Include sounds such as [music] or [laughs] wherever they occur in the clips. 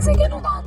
gezegen olan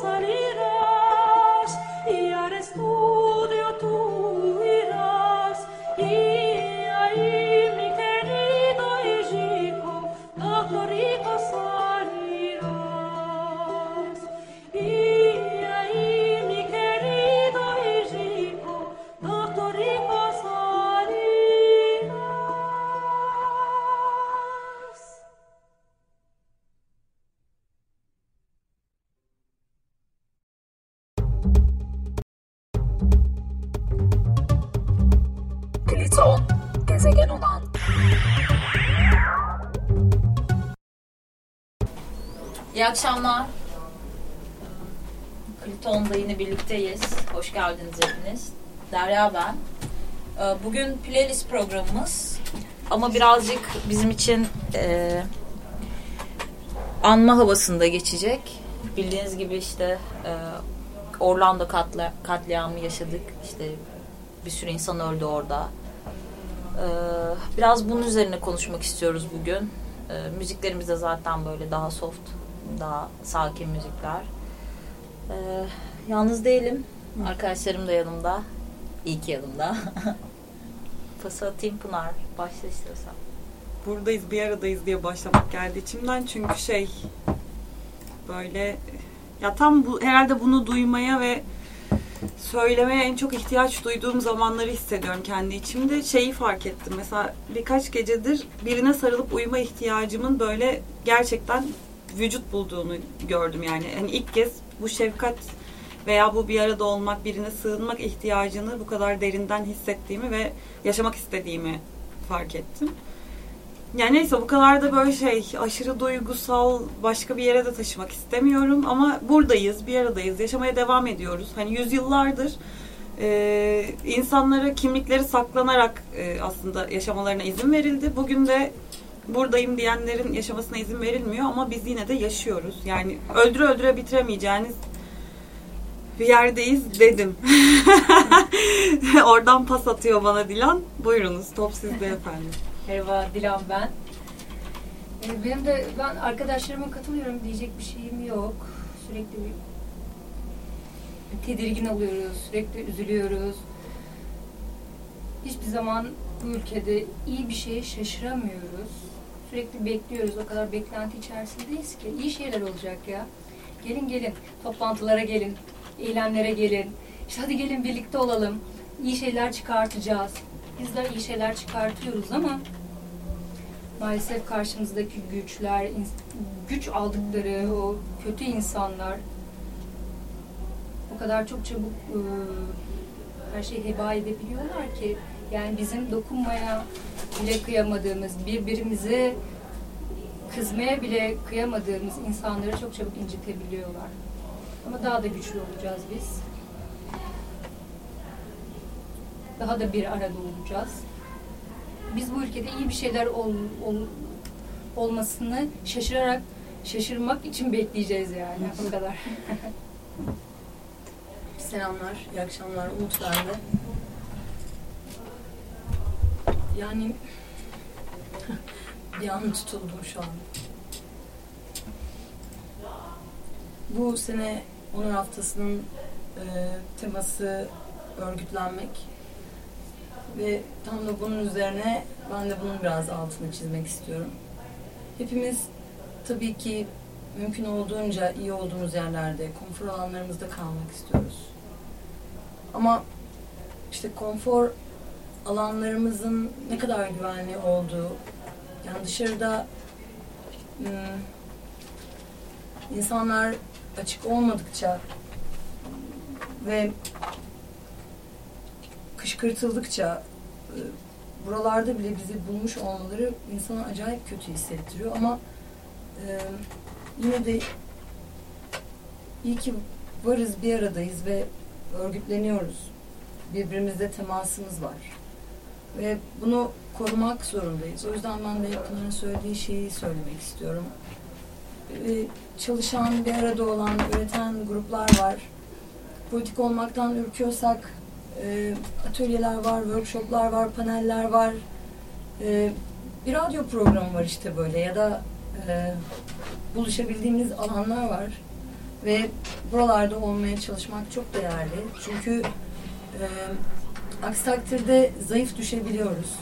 İyi akşamlar. Pliton'da yine birlikteyiz. Hoş geldiniz hepiniz. Derya ben. Ee, bugün playlist programımız ama birazcık bizim için e, anma havasında geçecek. Bildiğiniz gibi işte e, Orlando katli, katliamı yaşadık. İşte bir sürü insan öldü orada. Ee, biraz bunun üzerine konuşmak istiyoruz bugün. Ee, müziklerimiz de zaten böyle daha soft daha sakin müzikler. Ee, yalnız değilim. Arkadaşlarım da yanımda. İyi ki yanımda. [laughs] Pası atayım Pınar. Başla istiyorsan. Buradayız bir aradayız diye başlamak geldi içimden. Çünkü şey böyle ya tam bu herhalde bunu duymaya ve söylemeye en çok ihtiyaç duyduğum zamanları hissediyorum kendi içimde. Şeyi fark ettim. Mesela birkaç gecedir birine sarılıp uyuma ihtiyacımın böyle gerçekten vücut bulduğunu gördüm yani. yani ilk kez bu şefkat veya bu bir arada olmak, birine sığınmak ihtiyacını bu kadar derinden hissettiğimi ve yaşamak istediğimi fark ettim. Yani neyse bu kadar da böyle şey aşırı duygusal başka bir yere de taşımak istemiyorum ama buradayız, bir aradayız, yaşamaya devam ediyoruz. Hani yüzyıllardır e, insanlara kimlikleri saklanarak e, aslında yaşamalarına izin verildi. Bugün de buradayım diyenlerin yaşamasına izin verilmiyor ama biz yine de yaşıyoruz. Yani öldüre öldüre bitiremeyeceğiniz bir yerdeyiz dedim. [laughs] Oradan pas atıyor bana Dilan. Buyurunuz top sizde efendim. Merhaba Dilan ben. E, benim de ben arkadaşlarıma katılıyorum diyecek bir şeyim yok. Sürekli bir tedirgin oluyoruz, sürekli üzülüyoruz. Hiçbir zaman bu ülkede iyi bir şeye şaşıramıyoruz. Sürekli bekliyoruz. O kadar beklenti içerisindeyiz ki. iyi şeyler olacak ya. Gelin gelin. Toplantılara gelin. Eylemlere gelin. İşte hadi gelin birlikte olalım. İyi şeyler çıkartacağız. Bizler iyi şeyler çıkartıyoruz ama maalesef karşımızdaki güçler, güç aldıkları o kötü insanlar o kadar çok çabuk her şeyi heba edebiliyorlar ki yani bizim dokunmaya bile kıyamadığımız, birbirimize kızmaya bile kıyamadığımız insanları çok çabuk incitebiliyorlar. Ama daha da güçlü olacağız biz. Daha da bir arada olacağız. Biz bu ülkede iyi bir şeyler ol, ol, olmasını şaşırarak şaşırmak için bekleyeceğiz yani. O kadar. [laughs] Selamlar, iyi akşamlar. Umut bende. Yani [laughs] bir an tutuldum şu an. Bu sene Onur Haftası'nın e, teması örgütlenmek ve tam da bunun üzerine ben de bunun biraz altını çizmek istiyorum. Hepimiz tabii ki mümkün olduğunca iyi olduğumuz yerlerde, konfor alanlarımızda kalmak istiyoruz. Ama işte konfor alanlarımızın ne kadar güvenli olduğu, yani dışarıda ıı, insanlar açık olmadıkça ve kışkırtıldıkça ıı, buralarda bile bizi bulmuş olmaları insana acayip kötü hissettiriyor ama ıı, yine de iyi ki varız bir aradayız ve örgütleniyoruz. Birbirimizle temasımız var. Ve bunu korumak zorundayız. O yüzden ben de yakınların söylediği şeyi söylemek istiyorum. Ee, çalışan, bir arada olan, üreten gruplar var. Politik olmaktan ürküyorsak e, atölyeler var, workshoplar var, paneller var. E, bir radyo programı var işte böyle ya da e, buluşabildiğimiz alanlar var. Ve buralarda olmaya çalışmak çok değerli. Çünkü e, aksi takdirde zayıf düşebiliyoruz.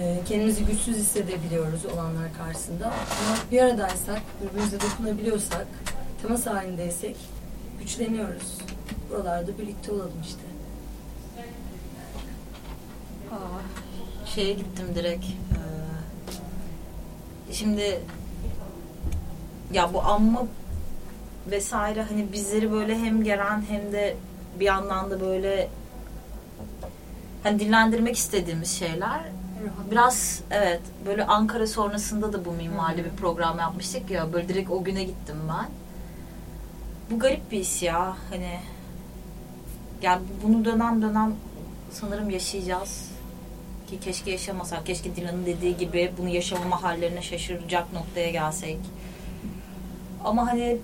E, kendimizi güçsüz hissedebiliyoruz olanlar karşısında. Ama bir aradaysak, birbirimize dokunabiliyorsak, temas halindeysek güçleniyoruz. Buralarda birlikte olalım işte. Aa, şeye gittim direkt. Ee, şimdi ya bu amma vesaire hani bizleri böyle hem geren hem de bir yandan da böyle hani dinlendirmek istediğimiz şeyler. Biraz evet böyle Ankara sonrasında da bu minvalde bir program yapmıştık ya böyle direkt o güne gittim ben. Bu garip bir his ya hani yani bunu dönem dönem sanırım yaşayacağız ki keşke yaşamasak keşke Dilan'ın dediği gibi bunu yaşamama hallerine şaşıracak noktaya gelsek ama hani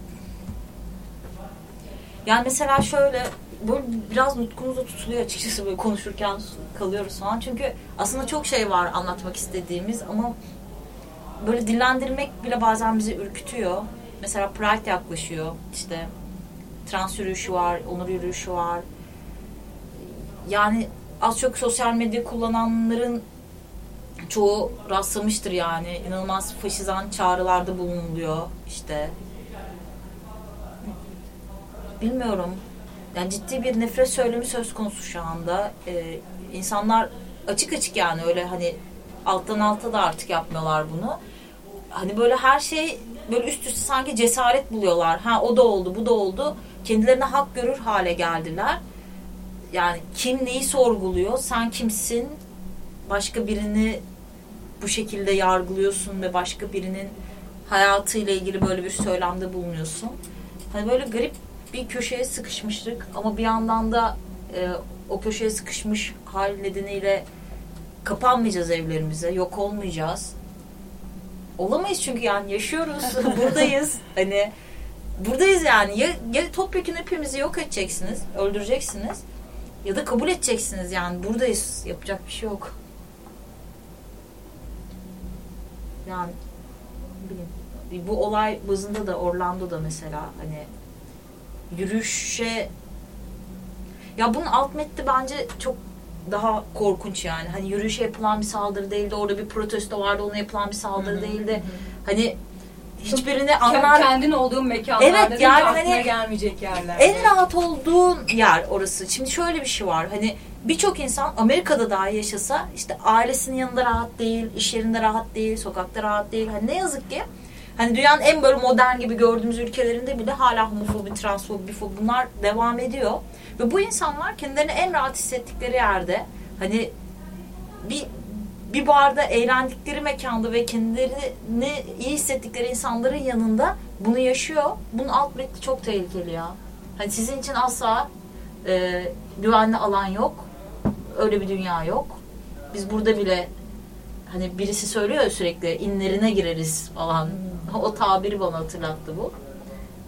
yani mesela şöyle böyle biraz nutkumuzda tutuluyor açıkçası böyle konuşurken kalıyoruz falan. Çünkü aslında çok şey var anlatmak istediğimiz ama böyle dillendirmek bile bazen bizi ürkütüyor. Mesela Pride yaklaşıyor. İşte trans yürüyüşü var, onur yürüyüşü var. Yani az çok sosyal medya kullananların çoğu rastlamıştır yani. inanılmaz faşizan çağrılarda bulunuluyor işte. Bilmiyorum yani ciddi bir nefret söylemi söz konusu şu anda. Ee, insanlar açık açık yani öyle hani alttan alta da artık yapmıyorlar bunu. Hani böyle her şey böyle üst üste sanki cesaret buluyorlar. Ha o da oldu, bu da oldu. Kendilerine hak görür hale geldiler. Yani kim neyi sorguluyor? Sen kimsin? Başka birini bu şekilde yargılıyorsun ve başka birinin hayatıyla ilgili böyle bir söylemde bulunuyorsun. Hani böyle garip bir köşeye sıkışmıştık ama bir yandan da e, o köşeye sıkışmış hal nedeniyle kapanmayacağız evlerimize, yok olmayacağız. Olamayız çünkü yani yaşıyoruz, [laughs] buradayız. Hani buradayız yani. Ya, ya topyekun hepimizi yok edeceksiniz, öldüreceksiniz ya da kabul edeceksiniz yani buradayız. Yapacak bir şey yok. Yani bileyim, bu olay bazında da Orlando'da mesela hani yürüyüşe ya bunun alt metni bence çok daha korkunç yani. Hani yürüyüşe yapılan bir saldırı değildi. Orada bir protesto vardı. Ona yapılan bir saldırı değildi. Hani hiçbirini anlar Kendin olduğun mekanlarda Evet, yani hani gelmeyecek yerler. en rahat olduğun yer orası. Şimdi şöyle bir şey var. Hani birçok insan Amerika'da dahi yaşasa işte ailesinin yanında rahat değil, iş yerinde rahat değil, sokakta rahat değil. Hani ne yazık ki hani dünyanın en böyle modern gibi gördüğümüz ülkelerinde bile hala homofobi, transfobi, bunlar devam ediyor. Ve bu insanlar kendilerini en rahat hissettikleri yerde hani bir bir barda eğlendikleri mekanda ve kendilerini iyi hissettikleri insanların yanında bunu yaşıyor. Bunun alt metni çok tehlikeli ya. Hani sizin için asla e, güvenli alan yok. Öyle bir dünya yok. Biz burada bile hani birisi söylüyor ya sürekli inlerine gireriz falan. O tabiri bana hatırlattı bu.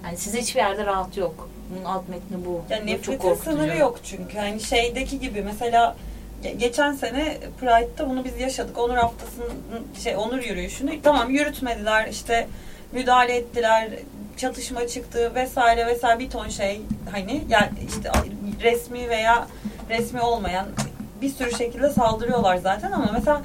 Yani size hiçbir yerde rahat yok. Bunun alt metni bu. Yani nefretin korkutucu. sınırı yok çünkü. Hani şeydeki gibi mesela ge- geçen sene Pride'da bunu biz yaşadık. Onur haftasının şey onur yürüyüşünü tamam yürütmediler işte müdahale ettiler çatışma çıktı vesaire vesaire bir ton şey hani yani işte resmi veya resmi olmayan bir sürü şekilde saldırıyorlar zaten ama mesela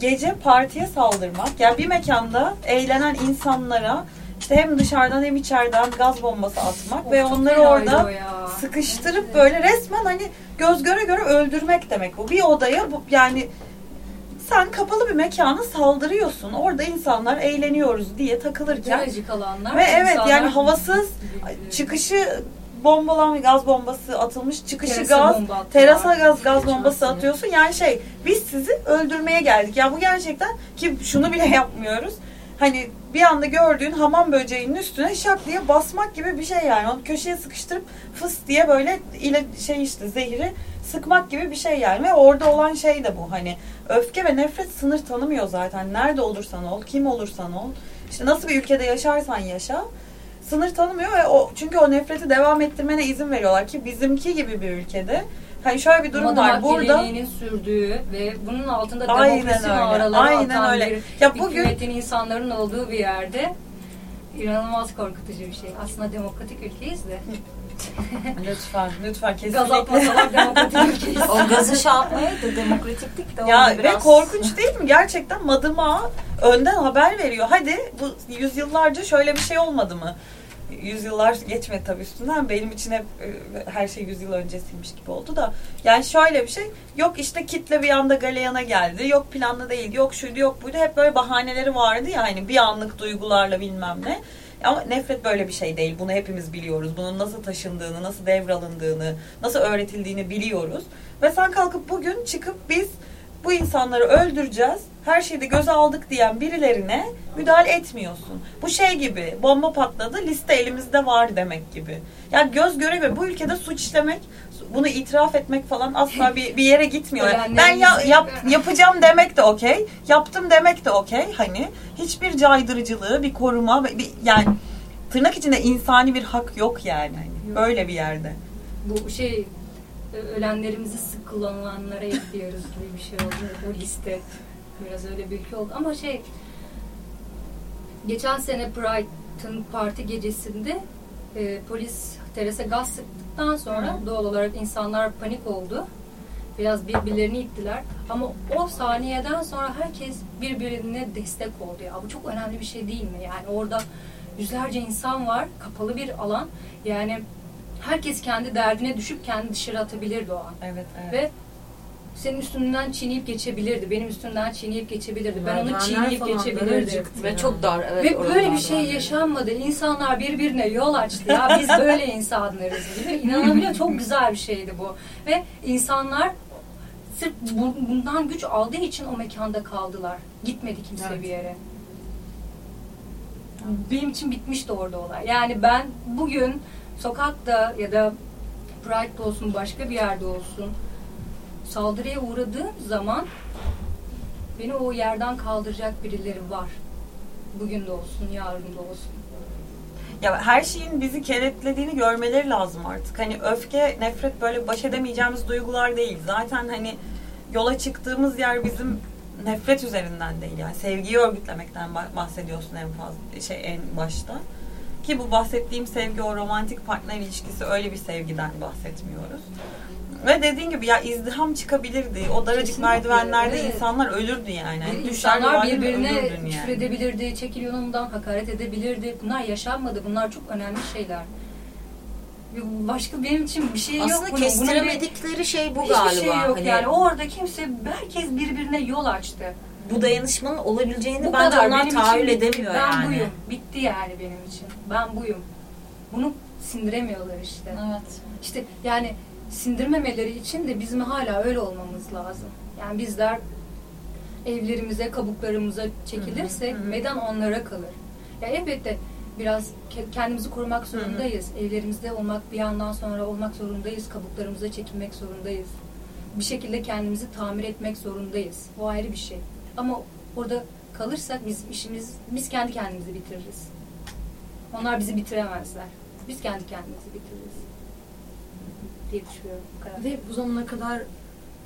gece partiye saldırmak yani bir mekanda eğlenen insanlara işte hem dışarıdan hem içeriden gaz bombası atmak Of, ve çok onları orada sıkıştırıp böyle resmen hani göz göre göre öldürmek demek bu. Bir odaya bu yani sen kapalı bir mekana saldırıyorsun. Orada insanlar eğleniyoruz diye takılırken Daracık alanlar. ve evet yani havasız çıkışı bombalan gaz bombası atılmış. Çıkışı Terasa gaz bomba attılar. terasa gaz gaz bombası atıyorsun. Yani şey biz sizi öldürmeye geldik. Ya bu gerçekten ki şunu bile [laughs] yapmıyoruz. Hani bir anda gördüğün hamam böceğinin üstüne şak diye basmak gibi bir şey yani. Onu köşeye sıkıştırıp fıs diye böyle ile şey işte zehri sıkmak gibi bir şey yani. Ve orada olan şey de bu hani öfke ve nefret sınır tanımıyor zaten. Nerede olursan ol, kim olursan ol. İşte nasıl bir ülkede yaşarsan yaşa sınır tanımıyor ve o çünkü o nefreti devam ettirmene izin veriyorlar ki bizimki gibi bir ülkede hani şöyle bir durum Madımak var burada sürdüğü ve bunun altında Aynen demokrasi mağaraları aynen atan öyle. bir Ya bugün- hükümetin insanların olduğu bir yerde inanılmaz korkutucu bir şey. Aslında demokratik ülkeyiz de. [laughs] lütfen lütfen kesinlikle. [laughs] O gazı şey yapmaya da demokratiklik de ya orada ve biraz... korkunç değil mi? Gerçekten madımağa önden haber veriyor. Hadi bu yüzyıllarca şöyle bir şey olmadı mı? Yüzyıllar geçmedi tabii üstünden. Benim için hep e, her şey yüzyıl öncesiymiş gibi oldu da. Yani şöyle bir şey yok işte kitle bir anda galeyana geldi yok planlı değil yok şuydu yok buydu. Hep böyle bahaneleri vardı ya hani bir anlık duygularla bilmem ne ama nefret böyle bir şey değil. Bunu hepimiz biliyoruz. Bunun nasıl taşındığını, nasıl devralındığını, nasıl öğretildiğini biliyoruz. Ve sen kalkıp bugün çıkıp biz bu insanları öldüreceğiz, her şeyi de göze aldık diyen birilerine müdahale etmiyorsun. Bu şey gibi, bomba patladı, liste elimizde var demek gibi. Yani göz göre göre bu ülkede suç işlemek, bunu itiraf etmek falan asla [laughs] bir, bir yere gitmiyor. Yani ben ya, yap, yapacağım demek de okey, yaptım demek de okey. Hani hiçbir caydırıcılığı, bir koruma, bir, yani tırnak içinde insani bir hak yok yani. Hani Böyle bir yerde. Bu şey ölenlerimizi sık kullanılanlara ekliyoruz gibi bir şey oldu. O liste biraz öyle bir ülke oldu. Ama şey geçen sene Brighton parti gecesinde e, polis terasa gaz sıktıktan sonra doğal olarak insanlar panik oldu. Biraz birbirlerini ittiler. Ama o saniyeden sonra herkes birbirine destek oldu. Ya bu çok önemli bir şey değil mi? Yani orada yüzlerce insan var, kapalı bir alan. Yani herkes kendi derdine düşüp kendi dışarı atabilirdi o an. Evet, evet. Ve senin üstünden çiğneyip geçebilirdi. Benim üstümden çiğneyip geçebilirdi. Ben onu çiğneyip geçebilirdim. Ve yani. çok dar evet. Ve böyle bir şey yaşanmadı. İnsanlar birbirine yol açtı ya. Biz böyle [laughs] insanlarız gibi. İnanabiliyor Çok güzel bir şeydi bu. Ve insanlar sırf bu- bundan güç aldığı için o mekanda kaldılar. Gitmedi kimse Evet. bir yere. Benim için bitmişti orada olay. Yani ben bugün sokakta ya da Pride'da olsun başka bir yerde olsun saldırıya uğradığım zaman beni o yerden kaldıracak birileri var. Bugün de olsun, yarın da olsun. Ya her şeyin bizi kenetlediğini görmeleri lazım artık. Hani öfke, nefret böyle baş edemeyeceğimiz duygular değil. Zaten hani yola çıktığımız yer bizim nefret üzerinden değil yani sevgiyi örgütlemekten bah- bahsediyorsun en fazla şey en başta. Ki bu bahsettiğim sevgi o romantik partner ilişkisi öyle bir sevgiden bahsetmiyoruz. Ve dediğin gibi ya izdiham çıkabilirdi. O daracık Kesinlikle, merdivenlerde evet. insanlar ölürdü yani. Düşer İnsanlar birbirine küfür yani. edebilirdi, çekil yolundan hakaret edebilirdi. Bunlar yaşanmadı. Bunlar çok önemli şeyler. Başka benim için bir şey yok. Aslında. Bunun bir- kestiremedikleri şey bu Hiçbir galiba. şey yok Hani yani. Orada kimse, herkes birbirine yol açtı. Bu dayanışmanın olabileceğini Bu bence kadar. onlar Benim tahayyül için edemiyor ben yani. buyum. Bitti yani benim için. Ben buyum. Bunu sindiremiyorlar işte. Evet. İşte yani sindirmemeleri için de bizim hala öyle olmamız lazım. Yani bizler evlerimize, kabuklarımıza çekilirsek Hı hı, hı. meydan onlara kalır. Ya elbette biraz ke- kendimizi korumak zorundayız. Evlerimizde olmak bir yandan sonra olmak zorundayız. Kabuklarımıza çekilmek zorundayız. Bir şekilde kendimizi tamir etmek zorundayız. O ayrı bir şey. Ama orada kalırsak biz işimiz biz kendi kendimizi bitiririz. Onlar bizi bitiremezler. Biz kendi kendimizi bitiririz diye düşünüyorum. Ve bu zamana kadar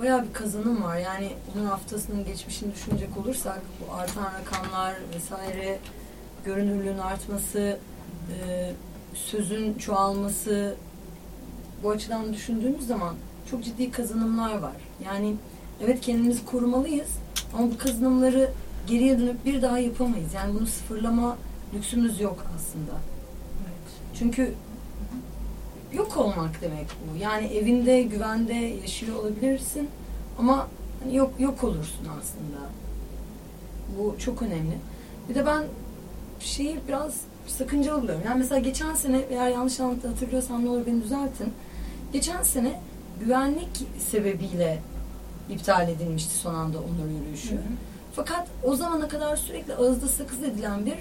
bayağı bir kazanım var. Yani onun haftasının geçmişini düşünecek olursak bu artan rakamlar vesaire görünürlüğün artması, e, sözün çoğalması bu açıdan düşündüğümüz zaman çok ciddi kazanımlar var. Yani evet kendimizi korumalıyız ama bu kazanımları geriye dönüp bir daha yapamayız. Yani bunu sıfırlama lüksümüz yok aslında. Çünkü yok olmak demek bu. Yani evinde güvende yaşıyor olabilirsin ama hani yok yok olursun aslında. Bu çok önemli. Bir de ben şeyi biraz sakıncalı buluyorum. Yani mesela geçen sene eğer yanlış anlat- hatırlıyorsam ne olur beni düzeltin. Geçen sene güvenlik sebebiyle iptal edilmişti son anda onur yürüyüşü. Hı hı. Fakat o zamana kadar sürekli ağızda sakız edilen bir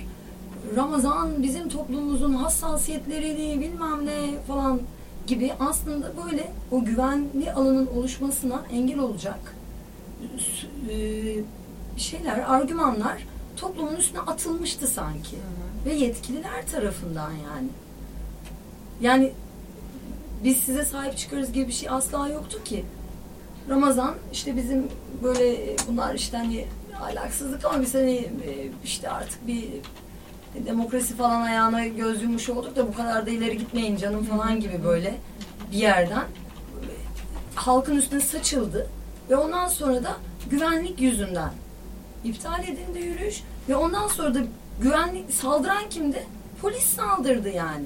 Ramazan bizim toplumumuzun hassasiyetlerini bilmem ne falan gibi aslında böyle o güvenli alanın oluşmasına engel olacak e, şeyler, argümanlar toplumun üstüne atılmıştı sanki. Ve yetkililer tarafından yani. Yani biz size sahip çıkarız gibi bir şey asla yoktu ki. Ramazan işte bizim böyle bunlar işte hani ahlaksızlık ama biz hani e, işte artık bir demokrasi falan ayağına göz yummuş olduk da bu kadar da ileri gitmeyin canım falan gibi böyle bir yerden halkın üstüne saçıldı ve ondan sonra da güvenlik yüzünden iptal edildi yürüyüş ve ondan sonra da güvenlik saldıran kimdi? Polis saldırdı yani.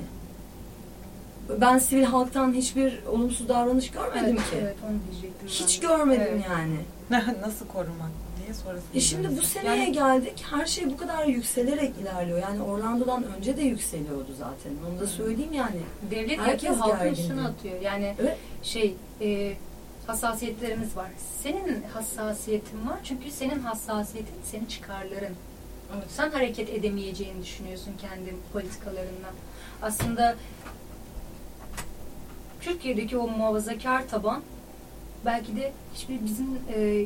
Ben sivil halktan hiçbir olumsuz davranış görmedim evet, ki. Evet, onu diyecektim. Hiç görmedim Evet. yani. [laughs] Nasıl korumak diye sonrasını E şimdi bu seneye Yani- geldik. Her şey bu kadar yükselerek ilerliyor. Yani Orlando'dan önce de yükseliyordu zaten. Onu da söyleyeyim yani. Devlet Herkes halkın üstüne atıyor. Yani Evet. şey, e, hassasiyetlerimiz var. Senin hassasiyetin var çünkü senin hassasiyetin senin çıkarların. Sen hareket edemeyeceğini düşünüyorsun kendi politikalarından. Aslında Türkiye'deki o muhafazakar taban belki de hiçbir bizim e,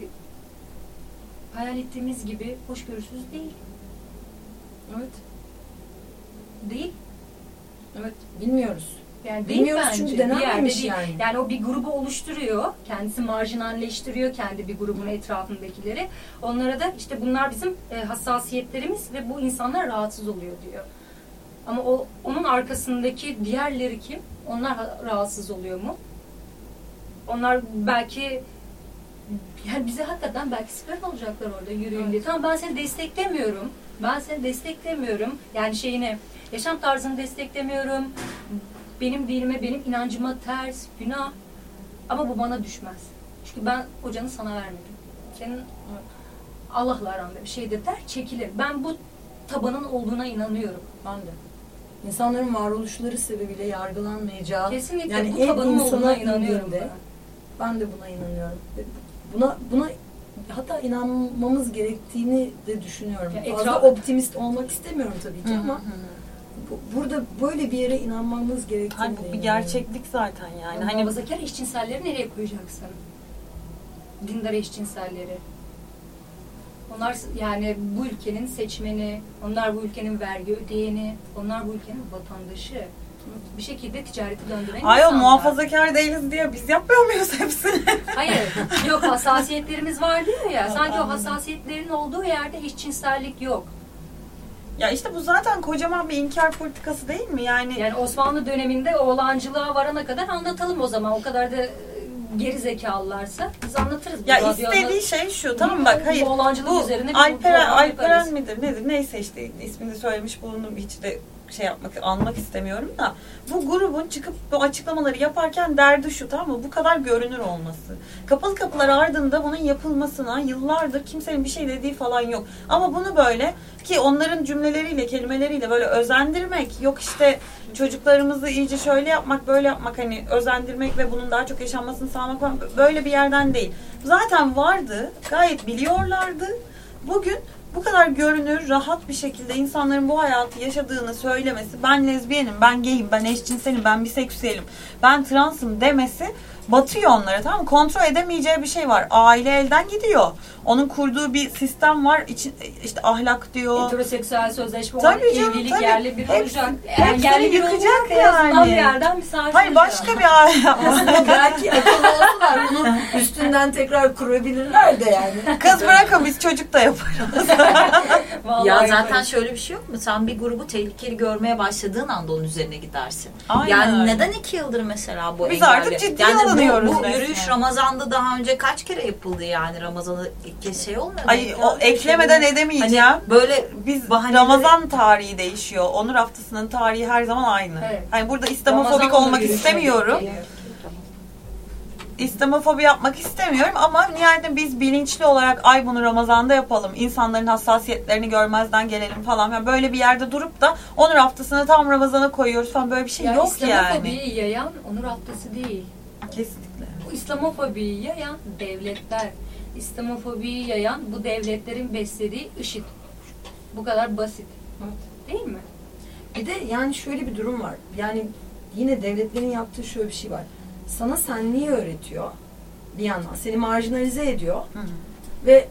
hayal ettiğimiz gibi hoşgörüsüz değil. Evet. Değil. Evet. Bilmiyoruz. Yani değil Bilmiyoruz bence. çünkü değil. yani. Yani o bir grubu oluşturuyor. Kendisi marjinalleştiriyor kendi bir grubun etrafındakileri. Onlara da işte bunlar bizim e, hassasiyetlerimiz ve bu insanlar rahatsız oluyor diyor. Ama o onun arkasındaki diğerleri kim? Onlar ha- rahatsız oluyor mu? Onlar belki yani bize hakikaten belki siper olacaklar orada yürüyün diye. Tamam ben seni desteklemiyorum. Ben seni desteklemiyorum. Yani şeyini, yaşam tarzını desteklemiyorum. Benim dinime, benim inancıma ters, günah. Ama bu bana düşmez. Çünkü ben hocanı sana vermedim. Senin Allah'la aranda bir şeydir der, çekilir. Ben bu tabanın olduğuna inanıyorum. Ben de. İnsanların varoluşları sebebiyle yargılanmayacağı Kesinlikle Yani bu tabanın olduğuna inanıyorum ben. Ben de buna inanıyorum. Buna buna hatta inanmamız gerektiğini de düşünüyorum. Ya Fazla etraf- optimist olmak istemiyorum tabii ki Hı hı ama burada böyle bir yere inanmamız gerektiğini Hani de bu bir gerçeklik zaten yani. Yani Hani muhafazakar eşcinselleri nereye koyacaksın? Dindar eşcinselleri. Onlar yani bu ülkenin seçmeni, onlar bu ülkenin vergi ödeyeni, onlar bu ülkenin vatandaşı. Bir şekilde ticareti döndüren Hayır insanlar. muhafazakar değiliz diye biz yapmıyor muyuz hepsini? [laughs] Hayır. Yok hassasiyetlerimiz var diyor ya. Sanki o hassasiyetlerin olduğu yerde eşcinsellik yok. ya işte bu zaten kocaman bir inkar politikası değil mi? Yani, Yani Osmanlı döneminde oğlancılığa varana kadar anlatalım o zaman. O kadar da e, geri zekalılarsa biz anlatırız. bu ya radyoda. istediği şey şu tamam bak hayır bu oğlancılık üzerine bir Alperen, program Alperen midir nedir neyse işte ismini söylemiş bulundum hiç de şey yapmak anmak istemiyorum da bu grubun çıkıp bu açıklamaları yaparken derdi şu tamam mı? Bu kadar görünür olması. Kapalı kapılar ardında bunun yapılmasına yıllardır kimsenin bir şey dediği falan yok. Ama bunu böyle ki onların cümleleriyle kelimeleriyle böyle özendirmek yok işte çocuklarımızı iyice şöyle yapmak böyle yapmak hani özendirmek ve bunun daha çok yaşanmasını sağlamak falan böyle bir yerden değil. Zaten vardı gayet biliyorlardı. Bugün bu kadar görünür, rahat bir şekilde insanların bu hayatı yaşadığını söylemesi, ben lezbiyenim, ben gayim, ben eşcinselim, ben biseksüelim, ben transım demesi batıyor onlara tamam mı? Kontrol edemeyeceği bir şey var. Aile elden gidiyor. Onun kurduğu bir sistem var. İçin, işte ahlak diyor. Heteroseksüel sözleşme Tabii olan canım, evlilik tabii. yerli bir Hepsi- olacak. hepsini yerli bir yıkacak yani. bir yerden bir. Hayır başka bir aile. Belki [laughs] üstünden tekrar kurabilirler de yani. Kız bırakın biz çocuk da yaparız. [laughs] Ya zaten şöyle bir şey yok mu? Sen bir grubu tehlikeli görmeye başladığın anda onun üzerine gidersin. Aynen yani neden iki yıldır mesela bu Biz engelli? artık ciddiye yani bu- alınıyoruz Bu, resmen. yürüyüş Ramazan'da daha önce kaç kere yapıldı yani kez şey olmuyor. Ay o eklemeden Hani edemeyeceğim. böyle Biz Bahaneleri- Ramazan tarihi değişiyor. Onur haftasının tarihi her zaman aynı. Evet. Hani burada İslamofobik olmak istemiyorum. geliyor. İslamofobi yapmak istemiyorum ama nihayetinde biz bilinçli olarak ay bunu Ramazan'da yapalım. İnsanların hassasiyetlerini görmezden gelelim falan. Yani böyle bir yerde durup da Onur haftasını tam Ramazan'a koyuyoruz falan böyle bir şey Ya yok yani. İslamofobiyi yayan Onur Haftası değil. Kesinlikle. Bu İslamofobiyi yayan devletler. İslamofobiyi yayan bu devletlerin beslediği IŞİD. Bu kadar basit. Değil mi? Bir de yani şöyle bir durum var. Yani yine devletlerin yaptığı şöyle bir şey var. Sana senliği öğretiyor bir yandan. Seni marjinalize ediyor. Hı hı. Ve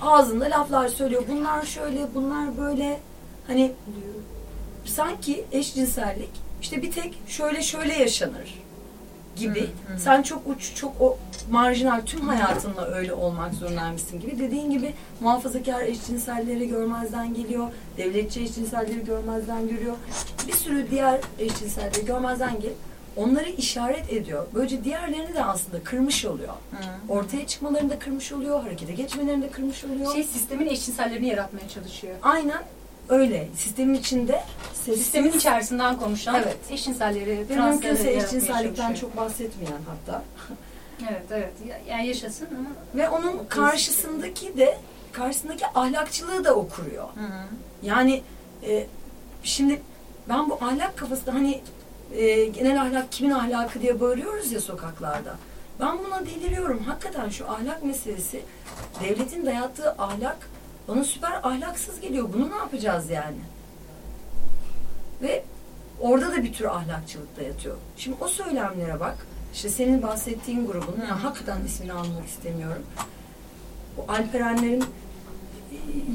ağzında laflar söylüyor. Bunlar şöyle, bunlar böyle. Hani sanki eşcinsellik işte bir tek şöyle şöyle yaşanır gibi. Hı, hı. Sen çok uç, çok o marjinal tüm hayatınla öyle olmak zorundaymışsın gibi. Dediğin gibi muhafazakar eşcinselleri görmezden geliyor. Devletçi eşcinselleri görmezden görüyor. Bir sürü diğer eşcinselleri görmezden gelip onları işaret ediyor. Böylece diğerlerini de aslında kırmış oluyor. Hı. Ortaya çıkmalarını da kırmış oluyor. Harekete geçmelerini de kırmış oluyor. Şey sistemin eşcinsellerini yaratmaya çalışıyor. Aynen öyle. Sistemin içinde sessiz, Sistemin içerisinden konuşan Evet. eşcinselleri, ve mümkünse eşcinsellikten çok bahsetmeyen hatta. [laughs] Evet evet. Ya- Yani yaşasın ama Ve onun karşısındaki de karşısındaki ahlakçılığı da o kuruyor. Hı hı. Yani e, şimdi ben bu ahlak kafası hani e, genel ahlak kimin ahlakı diye bağırıyoruz ya sokaklarda. Ben buna deliriyorum. Hakikaten şu ahlak meselesi devletin dayattığı ahlak bana süper ahlaksız geliyor. Bunu ne yapacağız yani? Ve orada da bir tür ahlakçılık da yatıyor. Şimdi o söylemlere bak. İşte senin bahsettiğin grubun, ya hakikaten ismini almak istemiyorum. O Alperenlerin e,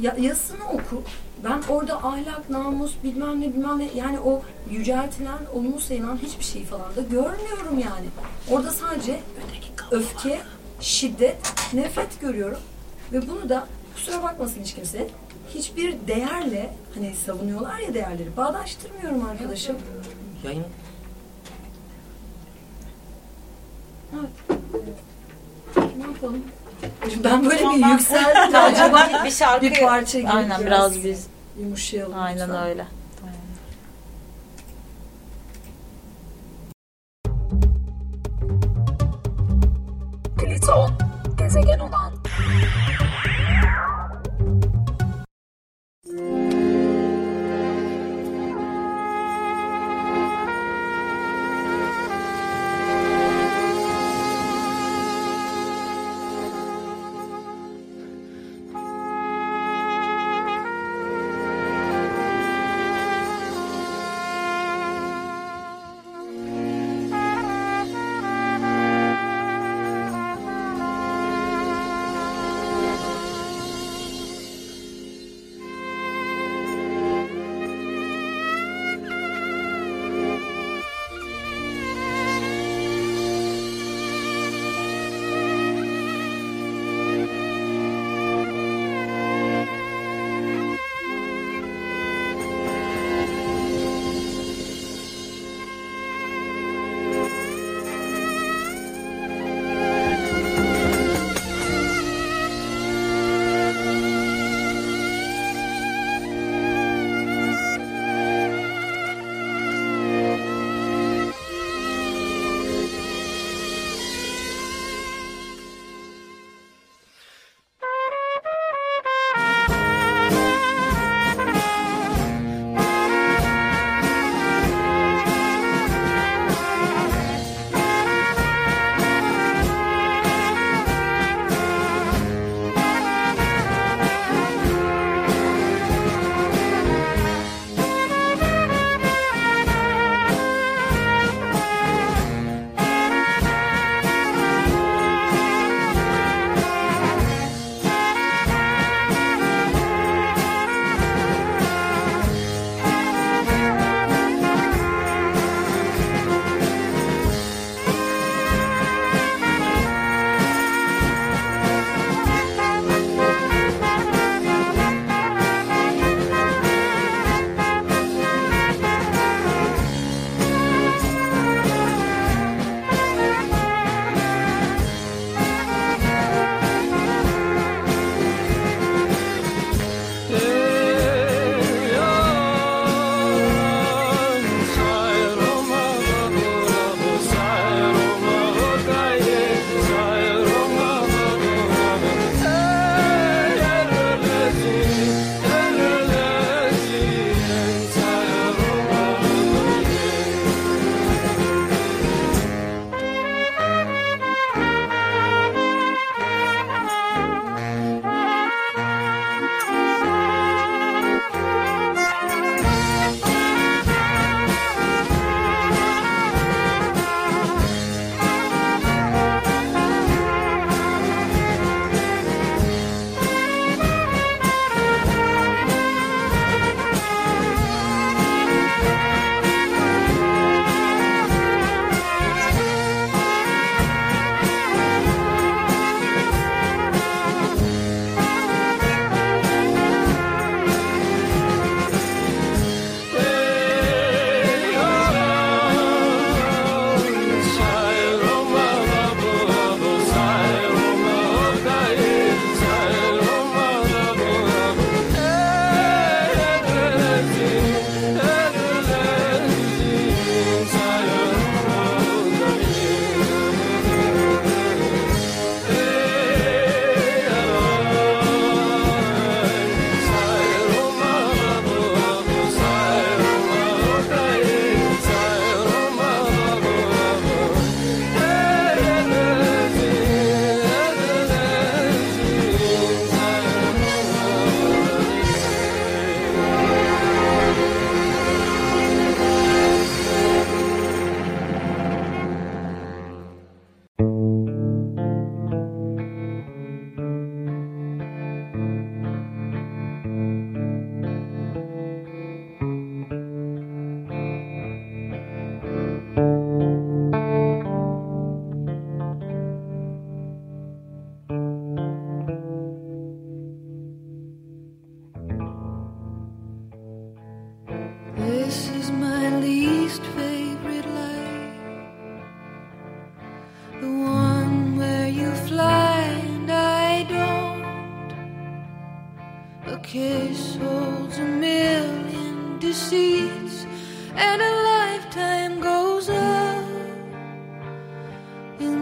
ya- yazısını oku. Ben orada ahlak, namus, bilmem ne bilmem ne yani o yüceltilen, olumlu sayılan hiçbir şey falan da görmüyorum yani. Orada sadece öfke, şiddet, nefret görüyorum. Ve bunu da kusura bakmasın hiç kimse hiçbir değerle hani savunuyorlar ya değerleri bağdaştırmıyorum arkadaşım. Yayın Ne yapalım? Ben böyle bir yükseldim. Acaba [laughs] bir şarkı bir parça girip Aynen biraz biz yumuşayalım. aynen lütfen. öyle.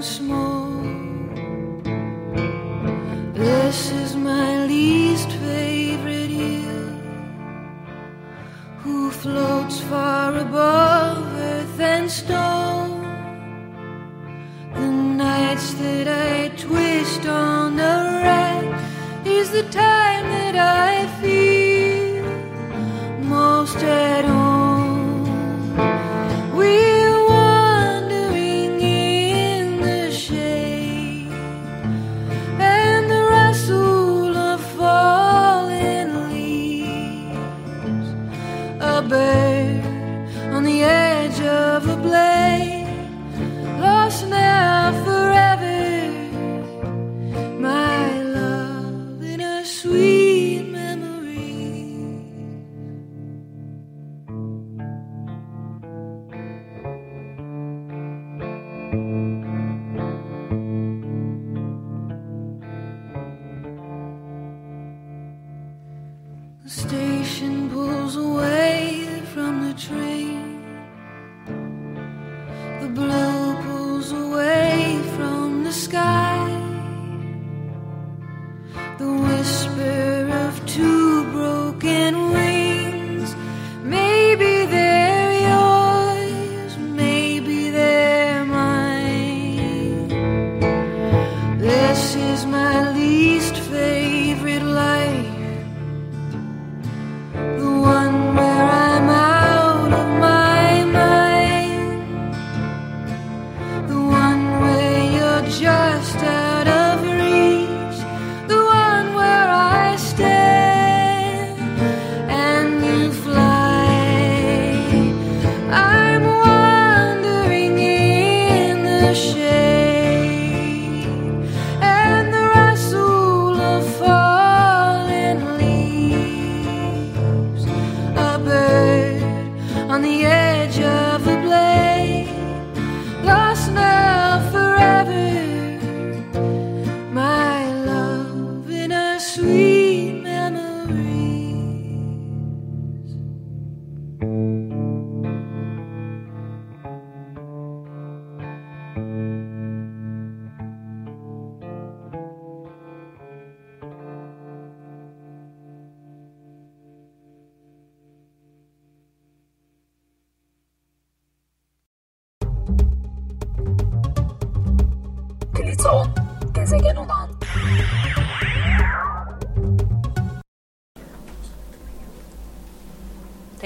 什么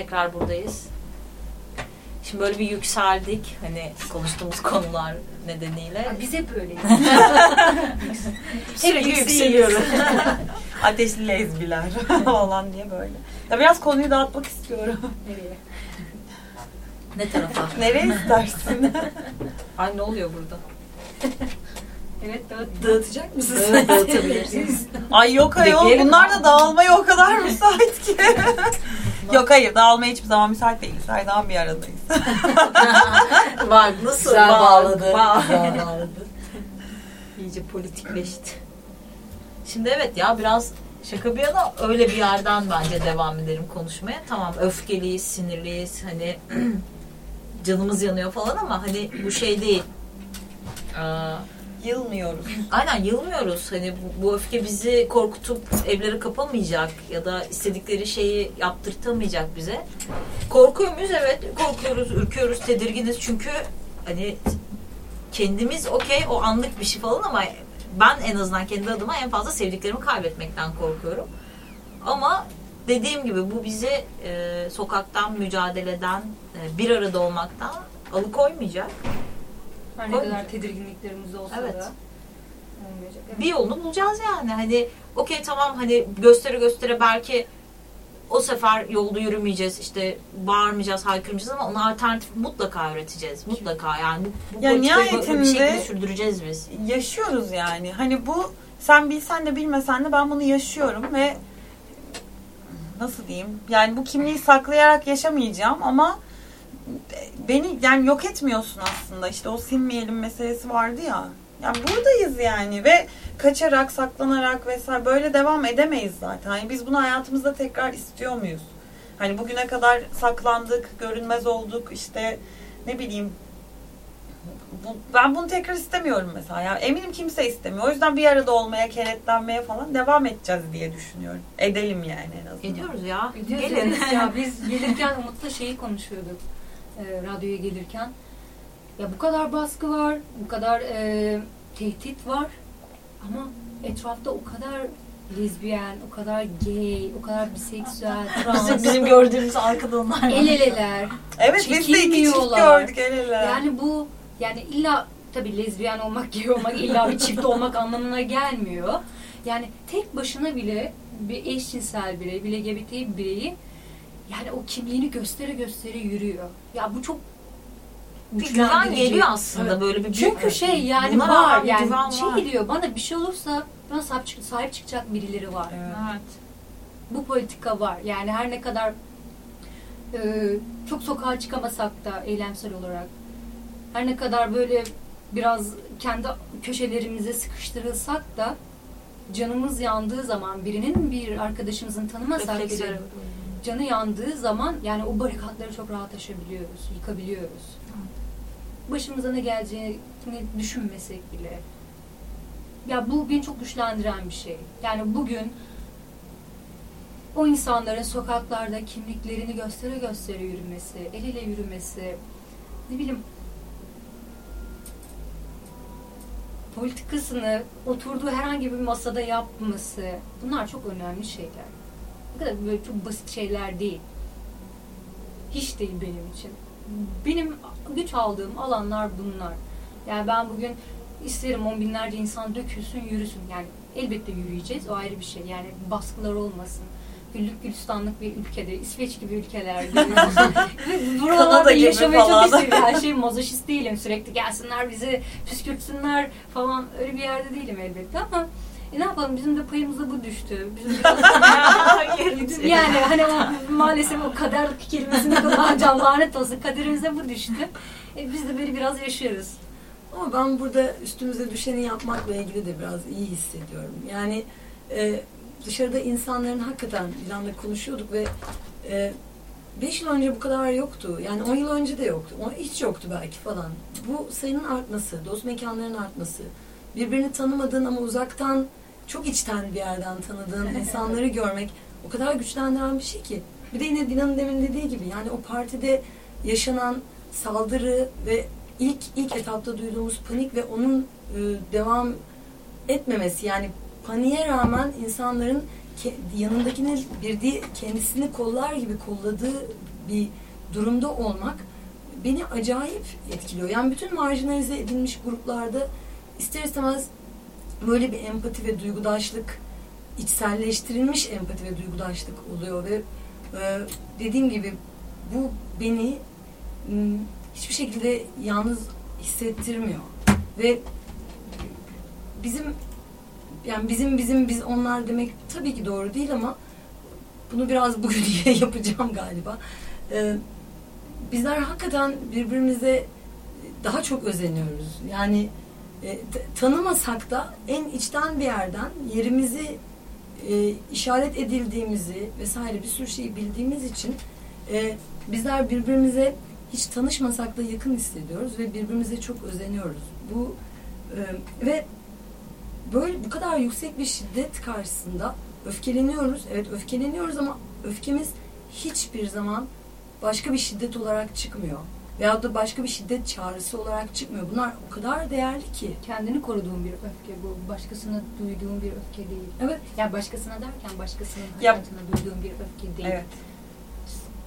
Tekrar buradayız. Şimdi böyle bir yükseldik. Hani konuştuğumuz [laughs] konular nedeniyle. Ya Biz hep öyleyiz. [laughs] Sürekli yükseliyoruz. [laughs] Ateşli lezbiler falan diye böyle. Ya biraz konuyu dağıtmak istiyorum. Nereye? Ne tarafa? Nereye istersin? Ay ne oluyor burada? Evet dağıt. Dağıtacak mısınız? Dağı- Dağıtabilirsiniz. Ay yok ayol. Bunlar da dağılmaya o kadar müsait ki. Yok hayır dağılmaya hiçbir zaman müsait değiliz. Her zaman bir aradayız. [laughs] Bak nasıl Güzel bağladı. Güzel bağladı. İyice politikleşti. Şimdi evet ya biraz şaka bir yana öyle bir yerden bence devam edelim konuşmaya. Tamam öfkeliyiz, sinirliyiz hani [clears throat] canımız yanıyor falan ama hani bu şey değil. Aa, Yılmıyoruz. Aynen yılmıyoruz. Hani bu, bu öfke bizi korkutup evlere kapamayacak ya da istedikleri şeyi yaptırtamayacak bize. Korkuyor muyuz? Evet. Korkuyoruz, ürküyoruz, tedirginiz. Çünkü hani kendimiz okey o anlık bir şey falan ama ben en azından kendi adıma en fazla sevdiklerimi kaybetmekten korkuyorum. Ama dediğim gibi bu bizi e, sokaktan, mücadeleden, e, bir arada olmaktan alıkoymayacak. Her ne kadar tedirginliklerimiz olsa Evet. da olmayacak. Evet. bir yolunu bulacağız yani. Hani okey tamam hani göstere göstere belki o sefer yolda yürümeyeceğiz işte bağırmayacağız haykırmayacağız ama ona alternatif mutlaka üreteceğiz. Mutlaka yani bu, bu Ya politikayı böyle bir nihayetinde- şekilde sürdüreceğiz biz. Yaşıyoruz yani. Hani bu sen bilsen de bilmesen de ben bunu yaşıyorum ve nasıl diyeyim? Yani bu kimliği saklayarak yaşamayacağım ama beni yani yok etmiyorsun aslında. İşte o sinmeyelim meselesi vardı ya. Yani buradayız yani ve kaçarak, saklanarak vesaire böyle devam edemeyiz zaten. Yani biz bunu hayatımızda tekrar istiyor muyuz? Hani bugüne kadar saklandık, görünmez olduk, işte ne bileyim bu, ben bunu tekrar istemiyorum mesela. Yani eminim kimse istemiyor. O yüzden bir arada olmaya, kenetlenmeye falan devam edeceğiz diye düşünüyorum. Edelim yani en azından. Ediyoruz ya. Gidiyoruz, Gelin. ediyoruz ya [laughs] biz gelirken Umut'la şeyi konuşuyorduk e, radyoya gelirken. Ya bu kadar baskı var, bu kadar e, tehdit var ama etrafta o kadar lezbiyen, o kadar gay, o kadar biseksüel, [laughs] trans, Bizim, bizim gördüğümüz arkada onlar var. el eleler. Evet biz de iki çift gördük el ele. Yani bu yani illa tabii lezbiyen olmak, gay olmak, illa bir çift olmak anlamına gelmiyor. Yani tek başına bile bir eşcinsel birey, bir LGBT bireyi yani o kimliğini göstere göstere yürüyor. Ya bu çok Bir güven geliyor aslında Evet. böyle bir Çünkü şey yani Buna var rağmen bir yani güven şey var. diyor bana bir şey olursa bana sahip, çık- sahip çıkacak birileri var. Evet. Evet. Bu politika var. Yani her ne kadar e, çok sokağa çıkamasak da eylemsel olarak her ne kadar böyle biraz kendi köşelerimize sıkıştırılsak da canımız yandığı zaman birinin bir arkadaşımızın tanımasak bile canı yandığı zaman yani o barikatları çok rahat aşabiliyoruz, yıkabiliyoruz. Başımıza ne geleceğini düşünmesek bile. Ya bu beni çok güçlendiren bir şey. Yani bugün o insanların sokaklarda kimliklerini göstere göstere yürümesi, el ele yürümesi, ne bileyim politikasını oturduğu herhangi bir masada yapması bunlar çok önemli şeyler. Bu kadar böyle çok basit şeyler değil. Hiç değil benim için. Benim güç aldığım alanlar bunlar. Yani ben bugün isterim on binlerce insan dökülsün, yürüsün. Yani elbette yürüyeceğiz. O ayrı bir şey. Yani baskılar olmasın. Güllük gülistanlık bir ülkede, İsveç gibi ülkelerde. [laughs] Buralarda yaşamayı çok istiyorum. Her şey mazoşist değilim. Sürekli gelsinler bizi püskürtsünler falan. Öyle bir yerde değilim elbette ama e ne yapalım bizim de payımıza bu düştü. Bizim de [laughs] yani hani o, maalesef o kader kelimesini kullanacağım lanet olsun. Kaderimize bu düştü. E, biz de böyle biraz yaşıyoruz. Ama ben burada üstümüze düşeni yapmakla ilgili de biraz iyi hissediyorum. Yani e, dışarıda insanların hakikaten bir anda konuşuyorduk ve 5 yıl önce bu kadar yoktu. Yani 10 yıl önce de yoktu. O hiç yoktu belki falan. Bu sayının artması, dost mekanların artması, birbirini tanımadığın ama uzaktan çok içten bir yerden tanıdığın insanları görmek o kadar güçlendiren bir şey ki. Bir de yine Dina'nın demin dediği gibi yani o partide yaşanan saldırı ve ilk ilk etapta duyduğumuz panik ve onun e, devam etmemesi yani paniğe rağmen insanların yanındakini bir di- kendisini kollar gibi kolladığı bir durumda olmak beni acayip etkiliyor. Yani bütün marjinalize edilmiş gruplarda ister istemez böyle bir empati ve duygudaşlık içselleştirilmiş empati ve duygudaşlık oluyor ve e, dediğim gibi bu beni hiçbir şekilde yalnız hissettirmiyor ve bizim yani bizim bizim biz onlar demek tabii ki doğru değil ama bunu biraz [laughs] bugün yapacağım galiba. Ee, bizler hakikaten birbirimize daha çok özeniyoruz. Yani e, tanımasak da en içten bir yerden yerimizi e, işaret edildiğimizi vesaire bir sürü şeyi bildiğimiz için e, bizler birbirimize hiç tanışmasak da yakın hissediyoruz ve birbirimize çok özeniyoruz. Bu e, ve böyle bu kadar yüksek bir şiddet karşısında öfkeleniyoruz. Evet öfkeleniyoruz ama öfkemiz hiçbir zaman başka bir şiddet olarak çıkmıyor. Veyahut da başka bir şiddet çağrısı olarak çıkmıyor. Bunlar o kadar değerli ki. Kendini koruduğun bir öfke bu. Başkasına duyduğun bir öfke değil. Evet. Yani başkasına derken başkasının Ya- hayatına duyduğun bir öfke değil. Evet.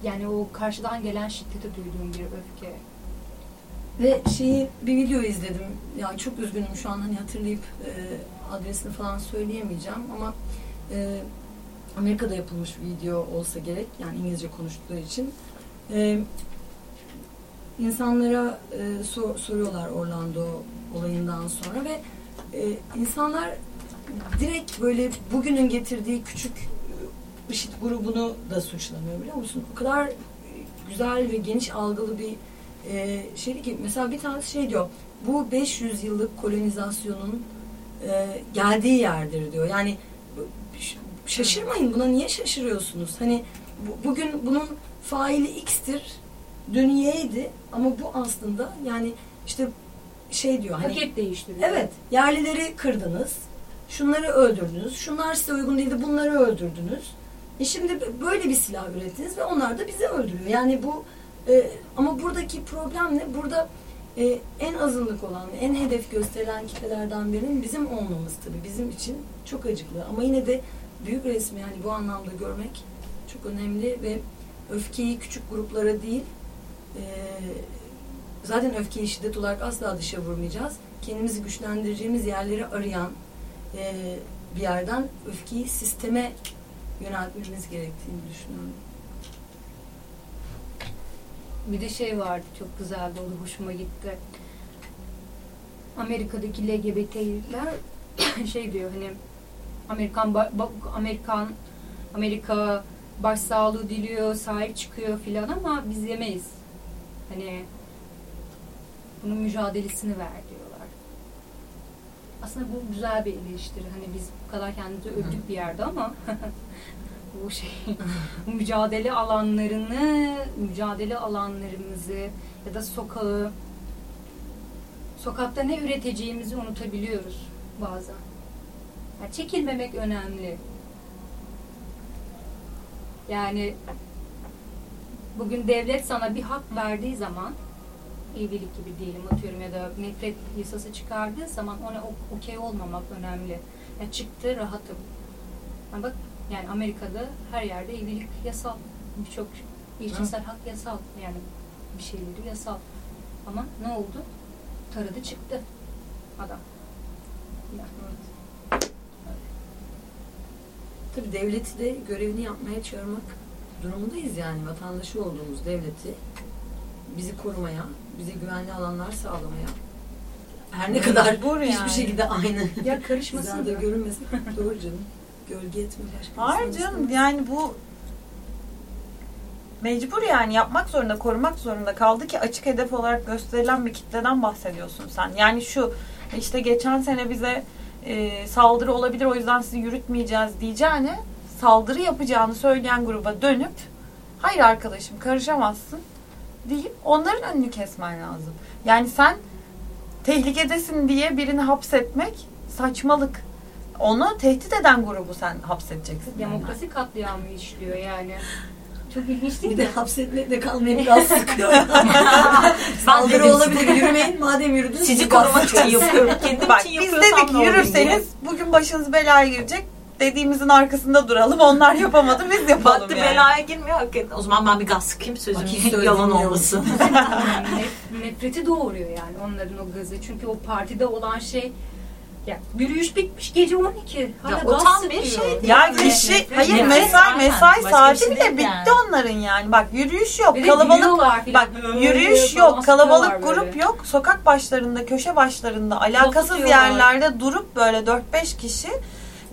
Yani o karşıdan gelen şiddete duyduğun bir öfke. Ve şeyi bir video izledim. Yani çok üzgünüm şu an hani hatırlayıp e, adresini falan söyleyemeyeceğim ama e, Amerika'da yapılmış bir video olsa gerek. Yani İngilizce konuştukları için. E, insanlara e, sor- soruyorlar Orlando olayından sonra ve e, insanlar direkt böyle bugünün getirdiği küçük e, IŞİD grubunu da suçlamıyor biliyor musun? O kadar güzel ve geniş algılı bir e, şeydi ki mesela bir tanesi şey diyor bu 500 yıllık kolonizasyonun e, geldiği yerdir diyor. Yani şaşırmayın buna niye şaşırıyorsunuz? Hani bu- bugün bunun faili X'tir, dün Y'ydi ama bu aslında yani işte şey diyor hani Paket değiştiriyor. Evet, yerlileri kırdınız. Şunları öldürdünüz. Şunlar size uygun değildi. Bunları öldürdünüz. E şimdi böyle bir silah ürettiniz ve onlar da bizi öldürüyor. Yani bu e, ama buradaki problem ne? Burada e, en azınlık olan, en hedef gösterilen kitlelerden birinin bizim olmamız tabii bizim için çok acıklı. Ama yine de büyük resmi yani bu anlamda görmek çok önemli ve öfkeyi küçük gruplara değil e, zaten öfkeyi şiddet olarak asla dışa vurmayacağız. Kendimizi güçlendireceğimiz yerleri arayan e, bir yerden öfkeyi sisteme yöneltmemiz gerektiğini düşünüyorum. Bir de şey vardı çok güzeldi o da hoşuma gitti. Amerika'daki LGBT'ler [coughs] şey diyor hani Amerikan Amerikan Amerika başsağlığı diliyor, sahip çıkıyor filan ama biz yemeyiz. Hani bunun mücadelesini ver diyorlar. Aslında bu güzel bir eleştiri. Hani biz bu kadar kendimizi övdük bir yerde ama [laughs] bu şey bu mücadele alanlarını, mücadele alanlarımızı ya da sokağı sokakta ne üreteceğimizi unutabiliyoruz bazen. Yani çekilmemek önemli. Yani bugün devlet sana bir hak verdiği zaman evlilik gibi diyelim atıyorum ya da nefret yasası çıkardığı zaman ona okey olmamak önemli. Ya çıktı rahatım. Ha bak yani Amerika'da her yerde evlilik yasal. Birçok eşcinsel hak yasal. Yani bir şeyleri yasal. Ama ne oldu? Taradı çıktı adam. Yani. Tabii devleti de görevini yapmaya çağırmak durumundayız yani vatandaşı olduğumuz devleti bizi korumaya, bize güvenli alanlar sağlamaya her ne kadar Mecbur hiçbir yani. şekilde aynı Ya karışmasın da. görünmesin. Doğru canım. Gölge etme başka. Hayır canım yani bu mecbur yani yapmak zorunda, korumak zorunda kaldı ki açık hedef olarak gösterilen bir kitleden bahsediyorsun sen. Yani şu işte geçen sene bize e, saldırı olabilir o yüzden sizi yürütmeyeceğiz diyeceğine saldırı yapacağını söyleyen gruba dönüp hayır arkadaşım karışamazsın deyip onların önünü kesmen lazım. Yani sen tehlikedesin diye birini hapsetmek saçmalık. Onu tehdit eden grubu sen hapsedeceksin. Demokrasi katliamı işliyor yani. Çok ilginç değil Bir mi? de hapsetmekle kalmayı biraz sıkıyor. [laughs] Saldırı olabilir yürümeyin madem yürüdünüz. Sizi gaz korumak için yapıyorum. Kendim Bak için biz yapıyorsam dedik yürürseniz bugün başınız belaya girecek. Dediğimizin arkasında duralım. Onlar yapamadı biz yapalım Baktı yani. belaya girmiyor hakikaten. O zaman ben bir gaz sıkayım sözüm [laughs] yalan olmasın. [laughs] [laughs] Nef- nefreti doğuruyor yani onların o gazı. Çünkü o partide olan şey ya yürüyüş bitmiş gece 12. Hala Ya o gaz tam bir şeydi Ya Yani kişi, hayır nefret mesai, mesai Başka bir saati şey bile değil bitti yani. onların yani. Bak yürüyüş yok, Bir de kalabalık. Bak Böyle yürüyüş yok, kalabalık grup böyle. yok. Sokak başlarında, köşe başlarında alakasız yerlerde durup böyle 4-5 kişi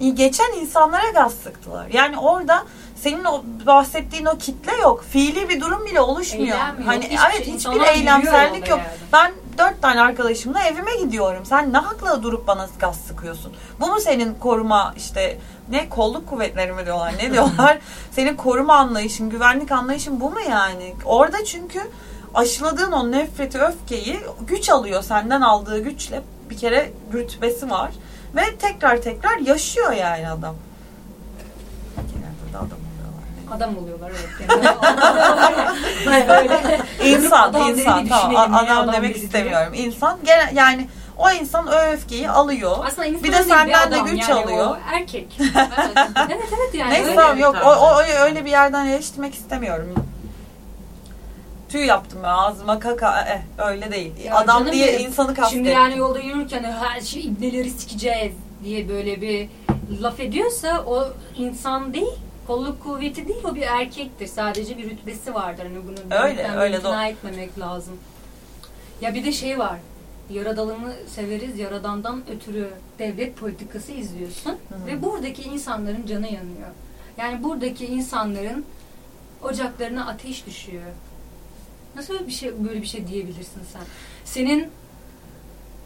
geçen insanlara gaz sıktılar. Yani orada senin o bahsettiğin o kitle yok. Fiili bir durum bile oluşmuyor. Eylem Hani hiçbir evet şey. hiçbir eylemsellik yok. yani. Ben dört tane arkadaşımla evime gidiyorum. Sen ne hakla durup bana gaz sıkıyorsun? Bu mu senin koruma işte ne kolluk kuvvetleri mi diyorlar ne [laughs] diyorlar? senin koruma anlayışın, güvenlik anlayışın bu mu yani? Orada çünkü aşıladığın o nefreti, öfkeyi güç alıyor senden aldığı güçle bir kere rütbesi var ve tekrar tekrar yaşıyor yani adam. Genelde de adam oluyorlar. Adam oluyorlar evet. [laughs] Yani. İnsan, Adam insan. Tamam, adam, adam demek bizi istemiyorum. İnsan gene yani o insan o öfkeyi alıyor. Aslında insan Bir de senden de güç yani alıyor. Erkek. [laughs] Evet. evet evet yani. Neyse öyle. tamam yok o, o- öyle bir yerden eleştirmek istemiyorum. Tüy yaptım ben ağzıma kaka eh, öyle değil. Ya Adam diye benim, insanı kastettim. Şimdi yani yolda yürürken her şey ibneleri sikeceğiz diye böyle bir laf ediyorsa o insan değil. Kolluk kuvveti değil o bir erkektir. Sadece bir rütbesi vardır. Hani bunu Öyle, öyle doğru. etmemek lazım. Ya bir de şey var. Yaradalını severiz, yaradandan ötürü devlet politikası izliyorsun. hı. Ve buradaki insanların canı yanıyor. Yani buradaki insanların ocaklarına ateş düşüyor. Nasıl böyle bir şey böyle bir şey diyebilirsin sen? Senin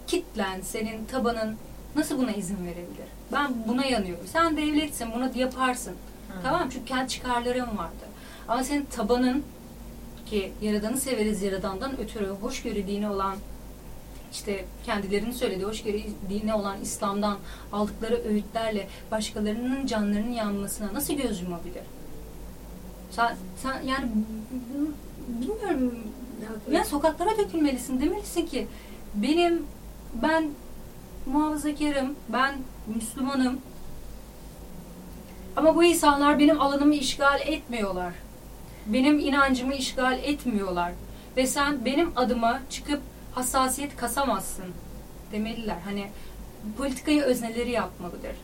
kitlen, senin tabanın nasıl buna izin verebilir? Ben buna yanıyorum. Sen devletsin, bunu yaparsın. Tamam çünkü kendi çıkarların vardı. Ama senin tabanın ki Yaradan'ı severiz Yaradan'dan ötürü hoşgörü dini olan işte kendilerinin söylediği hoşgörü dini olan İslam'dan aldıkları öğütlerle başkalarının canlarının yanmasına nasıl göz yumabilir? Sen, sen yani bilmiyorum ya sokaklara dökülmelisin demelisin ki benim ben muhafazakarım, ben Müslümanım ama bu insanlar benim alanımı işgal etmiyorlar. Benim inancımı işgal etmiyorlar. Ve sen benim adıma çıkıp hassasiyet kasamazsın demeliler. Hani politikayı özneleri yapmalıdır.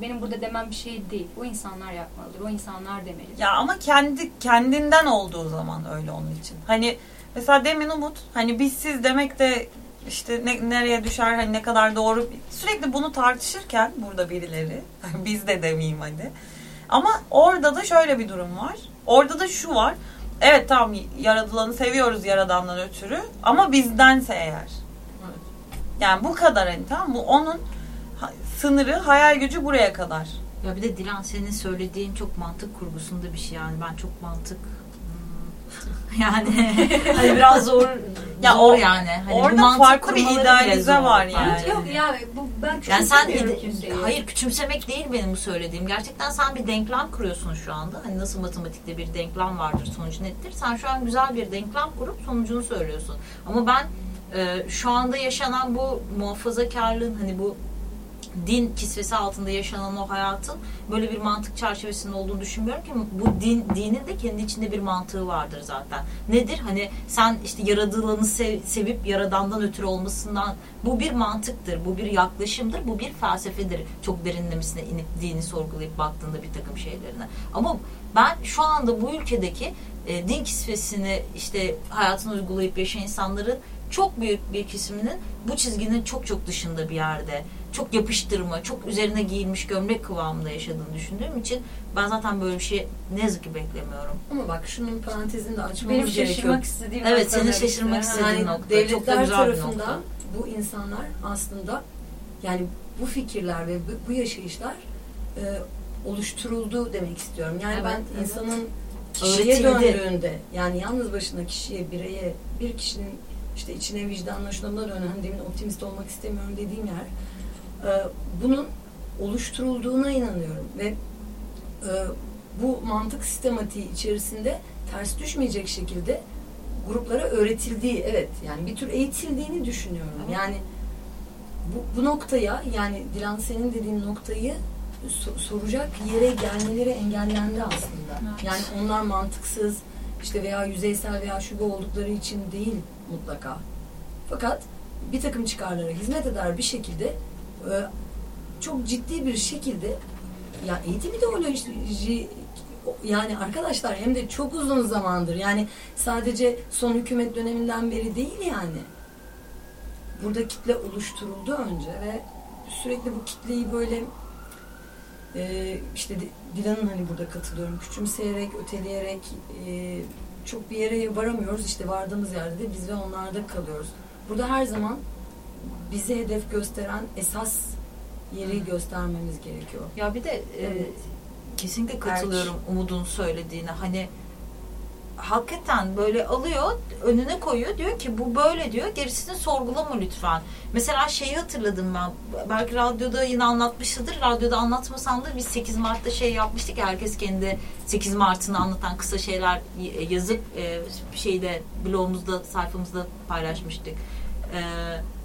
Benim burada demem bir şey değil. O insanlar yapmalıdır. O insanlar demelidir. Ya ama kendi kendinden olduğu zaman öyle onun için. Hani mesela demin Umut hani biz siz demek de işte ne, nereye düşer hani ne kadar doğru sürekli bunu tartışırken burada birileri [laughs] biz de demeyeyim hadi. Ama orada da şöyle bir durum var. Orada da şu var. Evet tamam yaratılanı seviyoruz yaradandan ötürü ama bizdense eğer. Yani bu kadar hani tamam mı? Onun sınırı hayal gücü buraya kadar. Ya bir de Dilan senin söylediğin çok mantık kurgusunda bir şey yani ben çok mantık hmm, [laughs] yani [laughs] hani biraz zor Ya zor o- yani. Hani bu orada farklı bir idealize var yani. Yok ya bu ben Yani sen ide- kimseyi. hayır küçümsemek değil benim bu söylediğim. Gerçekten sen bir denklem kuruyorsun şu anda. Hani nasıl matematikte bir denklem vardır, sonucu nettir. Sen şu an güzel bir denklem kurup sonucunu söylüyorsun. Ama ben e, şu anda yaşanan bu muhafazakarlığın hani bu din kisvesi altında yaşanan o hayatın böyle bir mantık çerçevesinde olduğunu düşünmüyorum ki bu din dinin de kendi içinde bir mantığı vardır zaten. Nedir? Hani sen işte yaradılanı sev- sevip yaradandan ötürü olmasından bu bir mantıktır, bu bir yaklaşımdır, bu bir felsefedir. Çok derinlemesine inip dini sorgulayıp baktığında bir takım şeylerine. Ama ben şu anda bu ülkedeki e, din kisvesini işte hayatını uygulayıp yaşayan insanların çok büyük bir kesiminin bu çizginin çok çok dışında bir yerde çok yapıştırma, çok üzerine giyilmiş gömlek kıvamında yaşadığını düşündüğüm için ben zaten böyle bir şey ne yazık ki beklemiyorum. Ama bak şunun parantezini de açmamız benim gerekiyor. şaşırmak istediğim Evet, senin şaşırmak işte. istediğin Yani nokta. Çok da devletler bir tarafından nokta. bu insanlar aslında yani bu fikirler ve bu, bu yaşayışlar e, oluşturuldu demek istiyorum. Yani Evet, ben evet. insanın kişiye Öğretildi. döndüğünde yani yalnız başına kişiye, bireye, bir kişinin işte içine buna dönen hani demin optimist olmak istemiyorum dediğim yer e, bunun oluşturulduğuna inanıyorum ve e, bu mantık sistematiği içerisinde ters düşmeyecek şekilde gruplara öğretildiği evet yani bir tür eğitildiğini düşünüyorum. Evet. Yani bu, bu noktaya yani Dilan senin dediğin noktayı so- soracak yere gelmeleri engellendi aslında. Evet. Yani onlar mantıksız işte veya yüzeysel veya şube oldukları için değil mutlaka. Fakat bir takım çıkarlara hizmet eder bir şekilde e, çok ciddi bir şekilde ya eğitim ideoloji yani arkadaşlar hem de çok uzun zamandır yani sadece son hükümet döneminden beri değil yani burada kitle oluşturuldu önce ve sürekli bu kitleyi böyle e, işte Di- Dilan'ın hani burada katılıyorum küçümseyerek öteleyerek e, çok bir yere varamıyoruz işte vardığımız yerde de biz ve onlarda kalıyoruz burada her zaman bize hedef gösteren esas yeri göstermemiz gerekiyor. Ya bir de e, kesinlikle katılıyorum Umut'un söylediğine. Hani hakikaten böyle alıyor, önüne koyuyor. Diyor ki bu böyle diyor. Gerisini sorgulama lütfen. Mesela şeyi hatırladım ben. Belki radyoda yine anlatmışızdır. Radyoda anlatmasam da biz 8 Mart'ta şey yapmıştık. ya, Herkes kendi 8 Mart'ını anlatan kısa şeyler y- yazıp e, şeyde blogumuzda, sayfamızda paylaşmıştık. E,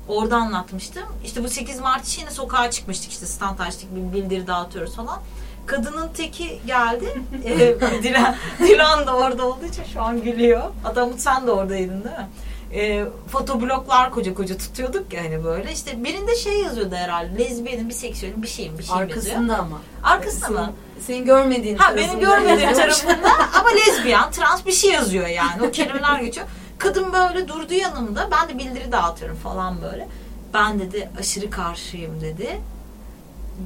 orada anlatmıştım. İşte bu 8 Mart için yine sokağa çıkmıştık işte stand açtık bildiri dağıtıyoruz falan. Kadının teki geldi. ee, [laughs] Dilan, Dilan da orada olduğu için şu an gülüyor. Adamut sen de oradaydın değil mi? Ee, fotobloklar koca koca tutuyorduk ya hani böyle. İşte birinde şey yazıyordu herhalde. Lezbiyenin, biseksüelin bir şeyim bir şeyim yazıyor. Arkasında ama. Arkasında mı? Senin, görmediğin Ha benim görmediğim tarafında [laughs] ama lezbiyen, trans bir şey yazıyor yani. O kelimeler geçiyor. Kadın böyle durdu yanımda. Ben de bildiri dağıtıyorum falan böyle. Ben dedi aşırı karşıyım dedi.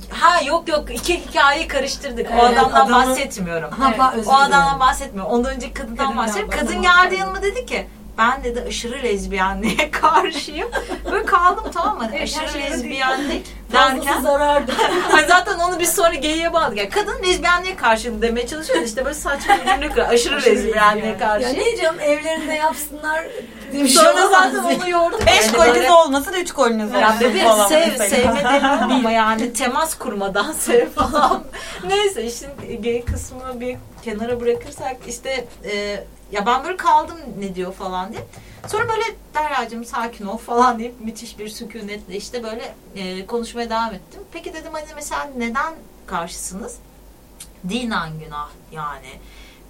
Ha yok yok iki hikayeyi karıştırdık. o Evet, adamdan adamın- bahsetmiyorum. Ha, Evet. özür O adamdan bahsetmiyorum. Ondan önce kadından Kadından bahsediyorum. Kadın geldi yanıma dedi ki ben dedi aşırı lezbiyenliğe [laughs] karşıyım. Böyle kaldım tamam mı? Evet, aşırı şey lezbiyenlik derken zarardı. [laughs] Zaten onu biz sonra geyiğe bağladık. Yani kadın lezbiyenliğe karşı demeye çalışıyoruz. İşte böyle saçma bir cümle. Aşırı, Aşırı lezbiyenliğe lezbiyen. karşı. ya ne diyeceğim evlerinde yapsınlar. Demiş sonra olamaz zaten mı? onu yordum. [laughs] Beş böyle- olmasın üç koliniz olsun bebeğim falan sev, sevme demem [laughs] ama yani temas kurmadan sev [laughs] falan. Neyse işin gay kısmını bir kenara bırakırsak işte e, ya ben böyle kaldım ne diyor falan diye. Sonra böyle Derya'cığım sakin ol falan deyip müthiş bir sükunetle işte böyle e, konuşmaya devam ettim. Peki dedim hani mesela neden karşısınız? Dinen günah yani.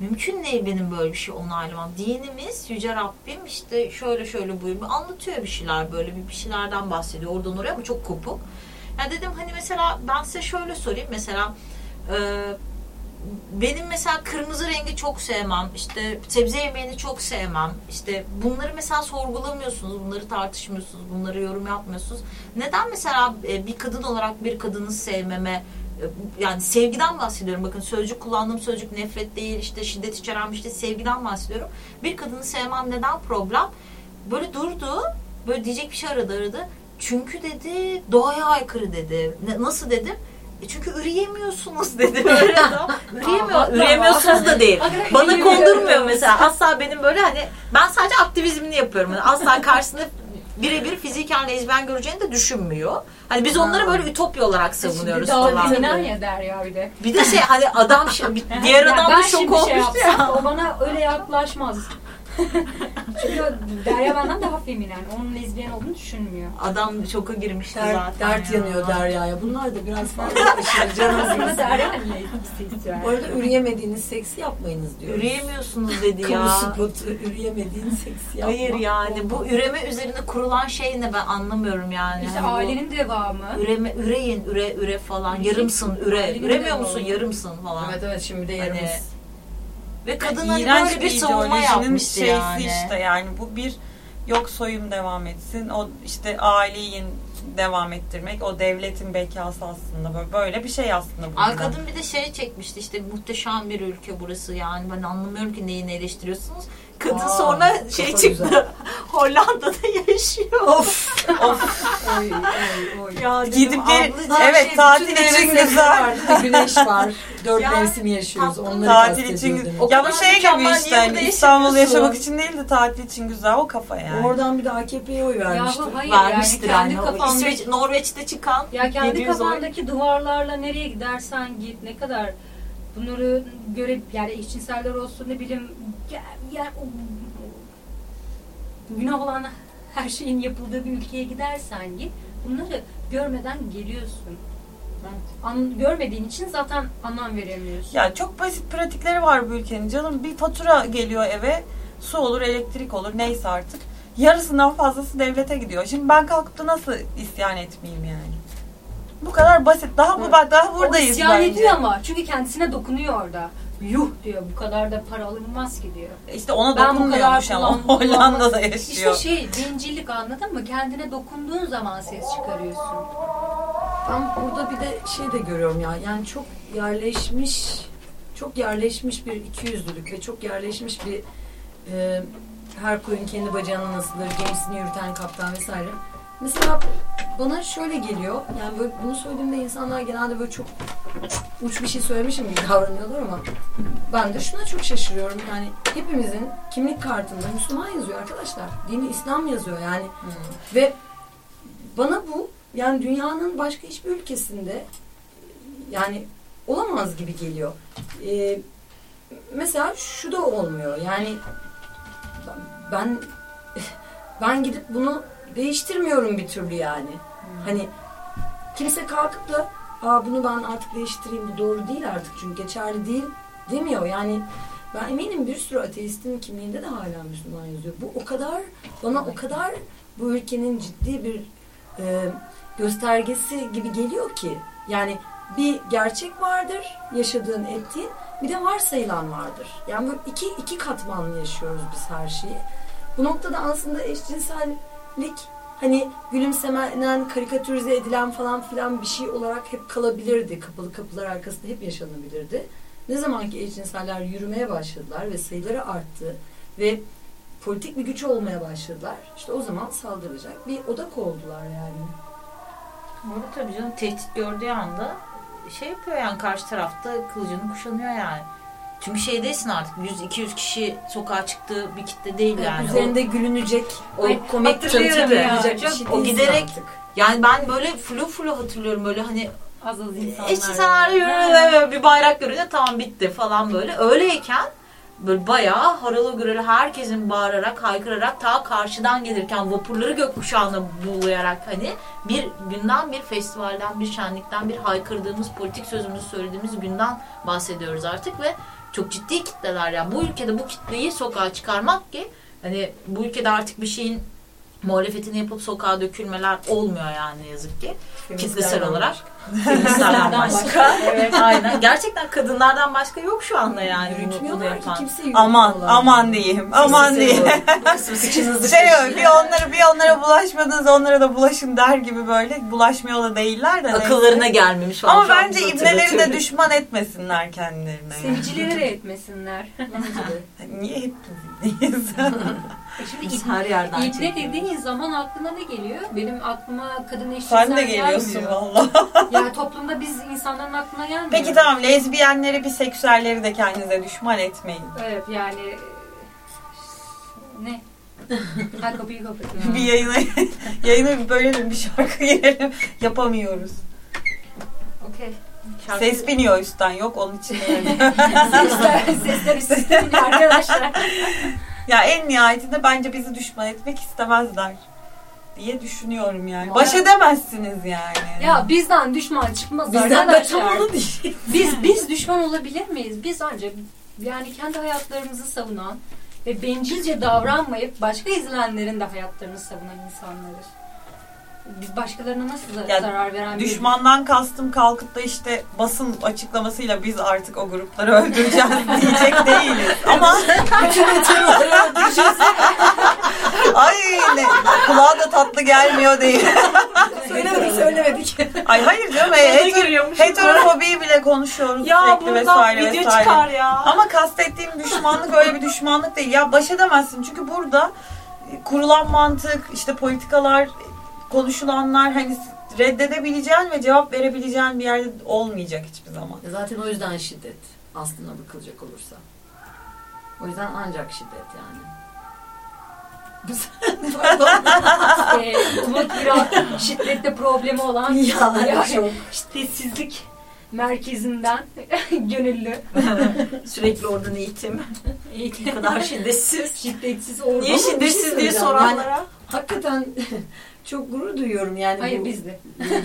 Mümkün değil benim böyle bir şey onaylamam. Dinimiz Yüce Rabbim işte şöyle şöyle buyuruyor. Anlatıyor bir şeyler böyle bir, şeylerden bahsediyor oradan oraya ama çok kopuk. Ya dedim hani mesela ben size şöyle sorayım. Mesela e, benim mesela kırmızı rengi çok sevmem. İşte sebze yemeğini çok sevmem. İşte bunları mesela sorgulamıyorsunuz. Bunları tartışmıyorsunuz. Bunları yorum yapmıyorsunuz. Neden mesela e, bir kadın olarak bir kadını sevmeme yani sevgiden bahsediyorum. Bakın sözcük kullandığım sözcük nefret değil, işte şiddet içeren işte sevgiden bahsediyorum. Bir kadını sevmem neden problem? Böyle durdu. Böyle diyecek bir şey aradı aradı. Çünkü dedi doğaya aykırı dedi. Ne- nasıl dedim? E çünkü üreyemiyorsunuz dedi. [laughs] Üreyemiyor, üreyemiyorsunuz da değil. [laughs] Bana kondurmuyor mesela. Asla benim böyle hani ben sadece aktivizmini yapıyorum. Yani asla karşısında birebir fiziken lezbiyen göreceğini de düşünmüyor. Hani biz onları böyle ütopya olarak savunuyoruz Daha falan. feminen ya Derya bir de. Bir de şey hani adam şey, [laughs] diğer adam da şok şimdi şey olmuştu yapsam, ya. O bana öyle yaklaşmaz. Çünkü Derya benden daha feminen. Onun lezbiyen olduğunu düşünmüyor. Adam şoka girmişti Dert, zaten. dert ya. yanıyor Derya'ya. Bunlar da biraz fazla aşırı [laughs] canımız. Derya ne istiyor? Bu arada üreyemediğiniz seksi yapmayınız diyor. Üreyemiyorsunuz dedi Kamu ya. spotu üreyemediğin seksi yapma. Hayır yani bu üreme üzerine kurulan şey ne ben anlamıyorum yani. İşte Hani bu ailenin devamı. Üreme, üreyin, üre, üre falan. Yarımsın, üre. Üremiyor musun? Yarımsın falan. Evet evet şimdi de Hani yarımız. Ve kadın hani İğrenç böyle bir savunma yapmıştı şeysi yani. işte yani bu bir yok soyum devam etsin o işte aileyi devam ettirmek o devletin bekası aslında böyle, böyle bir şey aslında. Ay kadın bir de şey çekmişti işte muhteşem bir ülke burası yani ben anlamıyorum ki neyini eleştiriyorsunuz. Kadın Aa, sonra şey çıktı güzel. [laughs] Hollanda'da yaşıyor. Of. [laughs] Of, Oy, oy, oy. Ya Gidip ablacığım, evet, şey, tatil için güzel. bir güneş var. [laughs] Dört Yani mevsim yaşıyoruz. tatlı Onları tatil için ya bu şey gibi işte hani İstanbul'da yaşamak için değil de tatil için güzel o kafa yani. Oradan bir de AKP'ye oy vermiştir. Yahu hayır Vermiştir yani yani. kendi O kafandaki, İsveç, Norveç'te çıkan ya kendi 700 oy. kafandaki duvarlarla nereye gidersen git ne kadar bunları göre yani eşcinseller olsun ne bileyim ya, ya, günah olan her şeyin yapıldığı bir ülkeye gidersen git bunları görmeden geliyorsun. An, görmediğin için zaten anlam veremiyorsun. Ya çok basit pratikleri var bu ülkenin canım. Bir fatura geliyor eve. Su olur, elektrik olur neyse artık. Yarısından fazlası devlete gidiyor. Şimdi ben kalkıp da nasıl isyan etmeyeyim yani? Bu kadar basit. Daha bu bak daha o buradayız isyan bence. ediyor ama çünkü kendisine dokunuyor orada. Yuh diyor bu kadar da para alınmaz ki diyor. İşte ona Ben bu kadar dokunmuyormuş ama kullan- [laughs] Hollanda'da İşte yaşıyor. şey bencillik anladın mı? Kendine dokunduğun zaman ses çıkarıyorsun. Ben burada bir de şey de görüyorum ya. Yani çok yerleşmiş çok yerleşmiş bir ikiyüzlülük ve çok yerleşmiş bir e, her koyun kendi bacağına nasıldır, gemisini yürüten kaptan vesaire. Mesela bana şöyle geliyor. Yani böyle bunu söylediğimde insanlar genelde böyle çok uç bir şey söylemişim gibi davranıyorlar ama ben de şuna çok şaşırıyorum. Yani hepimizin kimlik kartında Müslüman yazıyor arkadaşlar. Dini İslam yazıyor yani. Ve bana bu yani dünyanın başka hiçbir ülkesinde yani olamaz gibi geliyor. Ee, mesela şu da olmuyor. Yani ben ben gidip bunu değiştirmiyorum bir türlü yani. Hani kimse kalkıp da Aa, bunu ben artık değiştireyim bu doğru değil artık çünkü geçerli değil demiyor. Yani ben eminim bir sürü ateistin kimliğinde de hala Müslüman yazıyor. Bu o kadar bana o kadar bu ülkenin ciddi bir e, göstergesi gibi geliyor ki yani bir gerçek vardır yaşadığın ettiğin bir de varsayılan vardır. Yani böyle iki, iki katmanlı yaşıyoruz biz her şeyi. Bu noktada aslında eşcinsellik hani gülümsemenen, karikatürize edilen falan filan bir şey olarak hep kalabilirdi. Kapalı kapılar arkasında hep yaşanabilirdi. Ne zaman ki eşcinseller yürümeye başladılar ve sayıları arttı ve politik bir güç olmaya başladılar. İşte o zaman saldıracak bir odak oldular yani. Orada tabii canım tehdit gördüğü anda şey yapıyor yani karşı tarafta kılıcını kuşanıyor yani. Çünkü şey değilsin artık 100-200 kişi sokağa çıktığı bir kitle değil yani. O- Üzerinde gülünecek o Ay, komik yapacak bir şey o giderek- artık. Yani ben böyle flu flu hatırlıyorum böyle hani Az az insanlar. işte sen bir bayrak görünce tamam bitti falan böyle. Öyleyken böyle bayağı haralı güreli herkesin bağırarak haykırarak ta karşıdan gelirken vapurları gökkuşağına buğulayarak hani bir günden bir festivalden bir şenlikten bir haykırdığımız politik sözümüzü söylediğimiz günden bahsediyoruz artık ve çok ciddi kitleler ya. Bu ülkede bu kitleyi sokağa çıkarmak ki hani bu ülkede artık bir şeyin muhalefetini yapıp sokağa dökülmeler olmuyor yani ne yazık ki kitlesel olarak. [laughs] Feministlerden başka. [laughs] evet aynen. Gerçekten kadınlardan başka yok şu anda yani Yürütmüyorlar ki yapan. kimse Aman aman diyeyim. Aman diyeyim. [laughs] Şey kaşıyın. bir onlara bir onlara bulaşmadınız onlara da bulaşın der gibi böyle bulaşmıyor da değiller de. neyse. Akıllarına gelmemiş falan. Ama Şu an bence ibneleri de düşman etmesinler kendilerine. de etmesinler. Niye hep ibneyiz? E Şimdi Biz her yerden ibne çekiyoruz. dediğin zaman aklına ne geliyor? Benim aklıma kadın eşcinsel Sen de geliyorsun valla. [laughs] Yani toplumda biz insanların aklına gelmiyor. Peki tamam lezbiyenleri, biseksüelleri de kendinize düşman etmeyin. Evet yani ne? Ha kapıyı kapatıyorum. [laughs] bir yayına, yayına böyle bir şarkı girelim. Yapamıyoruz. Okey. Ses biniyor üstten yok onun için. [laughs] Sesler, sesler üstüne arkadaşlar. Ya en nihayetinde bence bizi düşman etmek istemezler diye düşünüyorum yani. Baş edemezsiniz yani. Ya bizden düşman çıkmaz Bizden de arkadaşlar. tam onu değil. Biz biz düşman olabilir miyiz? Biz ancak yani kendi hayatlarımızı savunan ve bencilce davranmayıp başka izlenenlerin de hayatlarını savunan insanlarız. Biz başkalarına nasıl Ya, zarar veren bir Düşmandan kastım kalkıp da işte basın açıklamasıyla biz artık o grupları öldüreceğiz [laughs] diyecek değiliz. Ama [laughs] ay ne, kulağa da tatlı gelmiyor değil. [laughs] Söylemedik söylemedik. Ay hayır canım. Ona Heter, heterofobiyi bile konuşuyoruz Ya sürekli vesaire video vesaire. çıkar ya. Ama kastettiğim düşmanlık öyle bir düşmanlık değil. Ya baş edemezsin çünkü burada kurulan mantık, işte politikalar, konuşulanlar hani reddedebileceğin ve cevap verebileceğin bir yerde olmayacak hiçbir zaman. Zaten o yüzden şiddet aslında bakılacak olursa. O yüzden ancak şiddet yani. e, Umut biraz şiddette problemi olan Ya, yani çok. şiddetsizlik merkezinden [laughs] gönüllü Sürekli oradan eğitim. eğitim kadar şiddetsiz. şiddetsiz orada. Niye şey şiddetsiz diye soranlara. Hakikaten [laughs] çok gurur duyuyorum yani. Hayır bu... biz de. [laughs]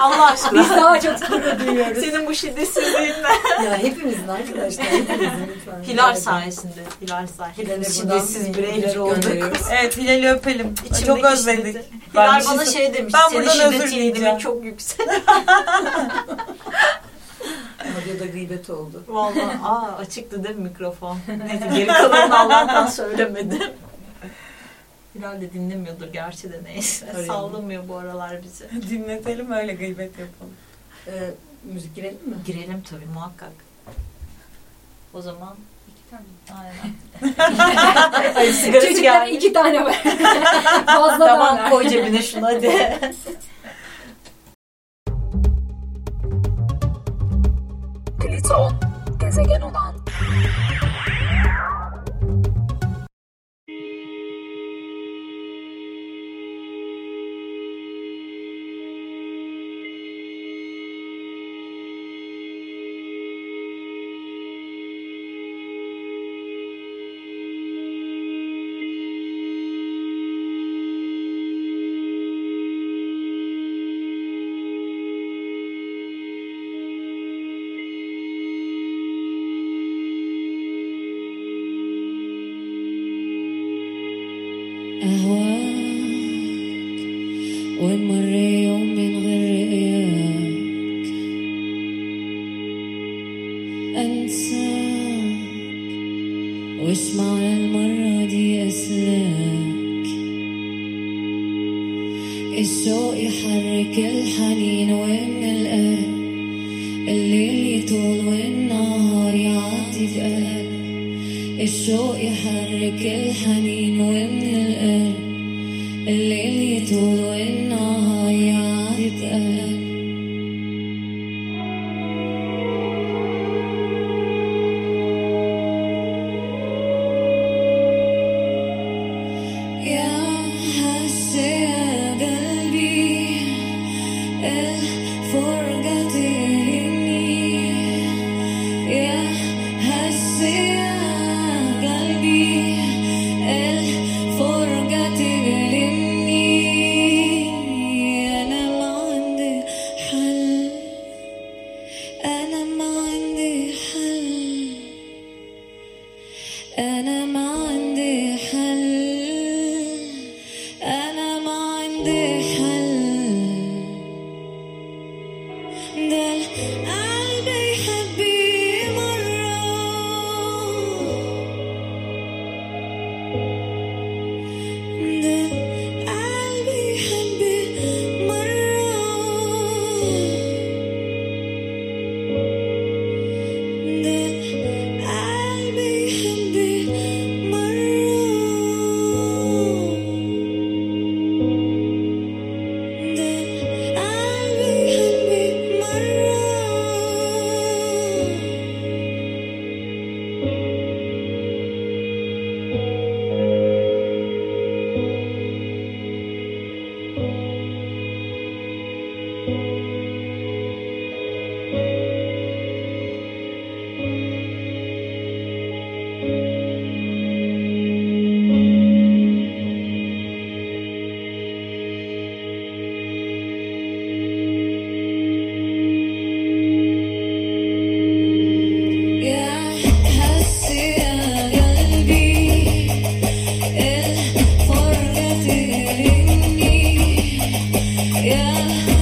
Allah aşkına. Biz daha çok gurur duyuyoruz. Senin bu şiddetsizliğinle. [laughs] Ya hepimizin arkadaşlar. Hepimizin lütfen. Hilal sayesinde. Hilal sayesinde. Hepimiz şiddetsiz bir bireyler olduk. Evet Hilal'i öpelim. İçimdeki Çok özledik. şiddeti. Hilal şey bana sor- şey demiş. Ben buradan özür dileyeceğim. çok yüksek. [laughs] Radyoda gıybet oldu. Vallahi aa açıktı değil mi mikrofon? Neyse geri kalanını Allah'tan söylemedim. Hilal de dinlemiyordur gerçi de neyse. Arayalım. Sallamıyor bu aralar bizi. [laughs] Dinletelim öyle gıybet yapalım. Ee, müzik girelim mi? Girelim tabii muhakkak. O zaman İki tane. aynen. [laughs] Ay, gelmiş. iki tane ver. [laughs] Fazla Tamam ver. koy cebine şunu hadi. Pliton, gezegen olan أهواك وين مر من غير رؤياك أنساك واسمع للمرة دي أسلاك. الشوق يحرك الحنين وين القلب الليل يطول والنهار يعدي بقلب الشوق يحرك الحنين ومن El Yeah.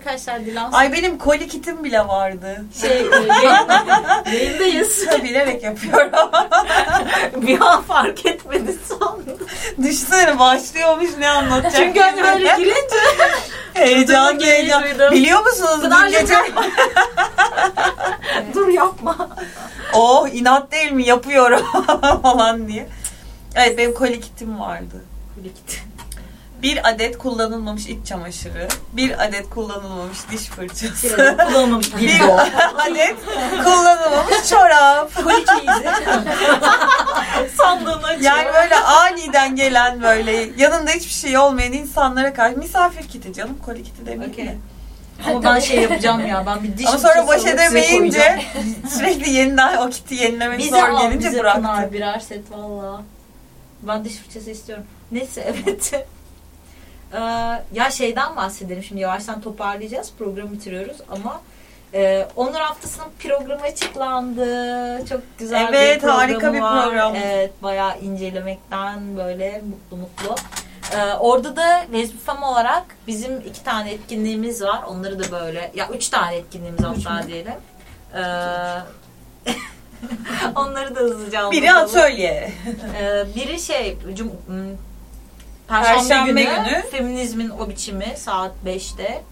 Arkadaşlar Dilan? Ay benim koli kitim bile vardı. Şey, e, [laughs] yayın- yayındayız. Bilerek yapıyorum. [laughs] bir an fark etmedi sandım. Düşünsene başlıyormuş ne anlatacak. Çünkü hani böyle girince [laughs] heyecan heyecan. duydum. Biliyor musunuz Pınar'cığım gece? dur yapma. oh inat değil mi yapıyorum falan diye. Evet benim koli kitim vardı. Bir adet kullanılmamış iç çamaşırı, bir adet kullanılmamış diş fırçası, Kullanılmamış [laughs] bir adet kullanılmamış çorap. [laughs] [laughs] Sandığını. Yani böyle aniden gelen böyle yanında hiçbir şey olmayan insanlara karşı misafir kiti canım koli kiti demeyeyim Okey. de. Ama ben şey yapacağım ya ben bir diş Ama sonra baş edemeyince sürekli yeniden o kiti yenilemek Bize zor al gelince bize bıraktım. Pınar birer set valla. Ben diş fırçası istiyorum. Neyse evet. Ee, ya şeyden bahsedelim şimdi yavaştan toparlayacağız. Programı bitiriyoruz ama e, Onur Haftası'nın programı açıklandı. Çok güzel Evet, bir programı harika bir var. program. Evet bayağı incelemekten böyle mutlu mutlu. Ee, orada da Lezbifem olarak bizim iki tane etkinliğimiz var. Onları da böyle ya üç tane etkinliğimiz hatta diyelim. Ee, [laughs] onları da hızlıca Biri anlatalım. atölye. Ee, biri şey cum, Perşembe, Perşembe günü, günü. feminizmin o biçimi saat 5'te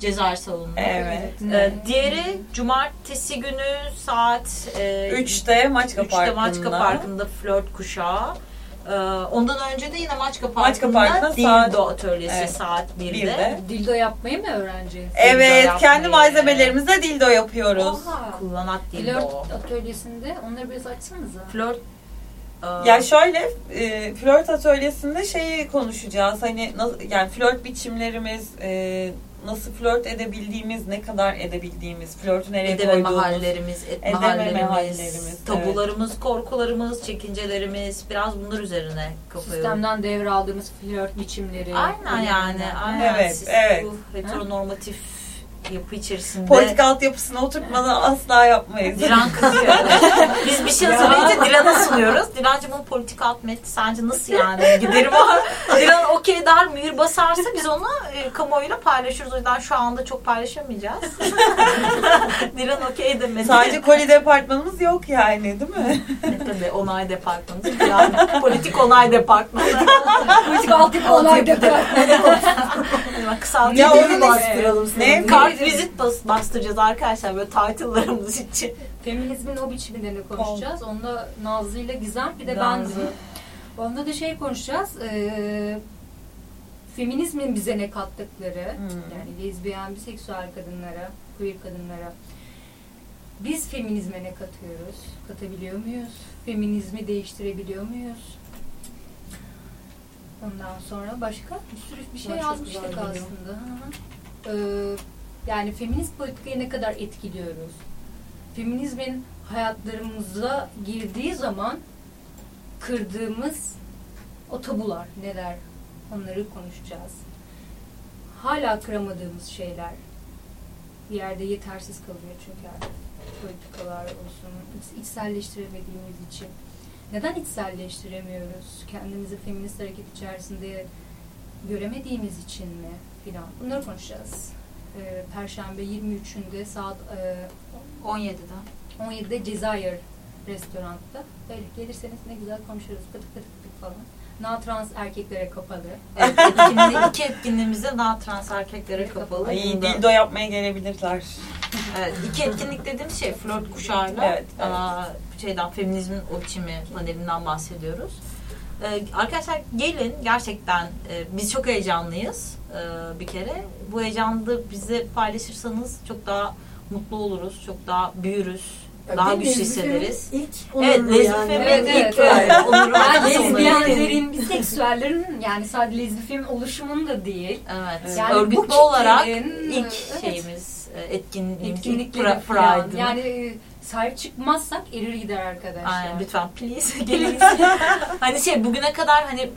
Cezayir salonunda. Evet. Ee, diğeri cumartesi günü saat e, Üçte Maçka 3'te Parkı'nda. Maçka Parkı'nda flört kuşağı. Ee, ondan önce de yine Maçka Maçka Parkı'nda Parkı'nda dildo saat- atölyesi Evet. saat 1'de. Bir de. Dildo yapmayı mı öğreneceğiz? Evet, yapmayı. kendi malzemelerimizle dildo yapıyoruz. Oha. Kullanak dildo. Flört atölyesinde onları biraz açsanıza. Flört Ya şöyle e, flört atölyesinde şeyi konuşacağız. Hani yani flört biçimlerimiz, e, nasıl flört edebildiğimiz, ne kadar edebildiğimiz, flörtü nereye Edeme koyduğumuz. mahallerimiz, et Edeme mahallerimiz, mahallerimiz, tabularımız, korkularımız, çekincelerimiz biraz bunlar üzerine kafa yoruyoruz. Sistemden devraldığımız flört biçimleri. Aynen yani. Aynen. Evet, Siz evet. Bu heteronormatif yapı içerisinde Politik altyapısına oturtmadan asla yapmayız. Dilan kızıyor. [laughs] Biz bir şey hazırlayınca Dilan'a sunuyoruz. Dilancım bunu politik alt metni sence nasıl yani? Giderim var. Dilan okey der mühür basarsa biz onu e, kamuoyuyla paylaşırız. O yüzden şu anda çok paylaşamayacağız. [laughs] Dilan okey demedi. Sadece koli departmanımız yok yani değil mi? Tabii onay departmanı. Yani politik onay departmanı. Politik altyapı onay departmanı. Yani Kısaltı Ya bir onu bastıralım. Ne? Kart vizit bas, bastıracağız arkadaşlar böyle title'larımız için. Feminizmin o biçimlerini konuşacağız. Onda Nazlı ile Gizem bir de ben. Onda da şey konuşacağız. Ee, feminizmin bize ne kattıkları. Hmm. Yani lezbiyen, biseksüel kadınlara, queer kadınlara. Biz feminizme ne katıyoruz? Katabiliyor muyuz? Feminizmi değiştirebiliyor muyuz? Ondan sonra başka bir sürü bir şey yazmıştık aslında. Hı hı. Ee, yani feminist politikayı ne kadar etkiliyoruz? Feminizmin hayatlarımıza girdiği zaman kırdığımız o tabular neler? Onları konuşacağız. Hala kıramadığımız şeyler bir yerde yetersiz kalıyor çünkü artık politikalar olsun iç- içselleştiremediğimiz için. Neden içselleştiremiyoruz? Kendimizi feminist hareket içerisinde göremediğimiz için mi filan? Bunları konuşacağız. Ee, Perşembe 23'ünde saat e, 17'de. 17'de Cezayir restoranda. Böyle gelirseniz ne güzel konuşuruz. Kıtık kıtık kıtık falan. Na trans erkeklere kapalı. [laughs] Evet, etkinliği, iki etkinliğimizde daha trans erkeklere kapalı. Ay Bunda- dildo yapmaya gelebilirler. Evet, iki etkinlik dediğimiz şey flört kuşağıyla Evet, evet. aa, şeyden feminizmin o biçimi panelinden bahsediyoruz. Ee, arkadaşlar gelin gerçekten e, biz çok heyecanlıyız e, bir kere. Bu heyecanı bize paylaşırsanız çok daha mutlu oluruz, çok daha büyürüz, daha Benim güçlü hissederiz. İlk Evet, lezbi yani. Evet, ilk evet, evet, evet. Yani lezbiyenlerin, biseksüellerin yani sadece lezbi oluşumun da değil. Evet, Yani örgütlü bu olarak ilk evet. şeyimiz, e, pra- falan. Pride'ın. Yani e, sahip çıkmazsak erir gider arkadaşlar. Aynen lütfen please [laughs] gelin. hani şey bugüne kadar hani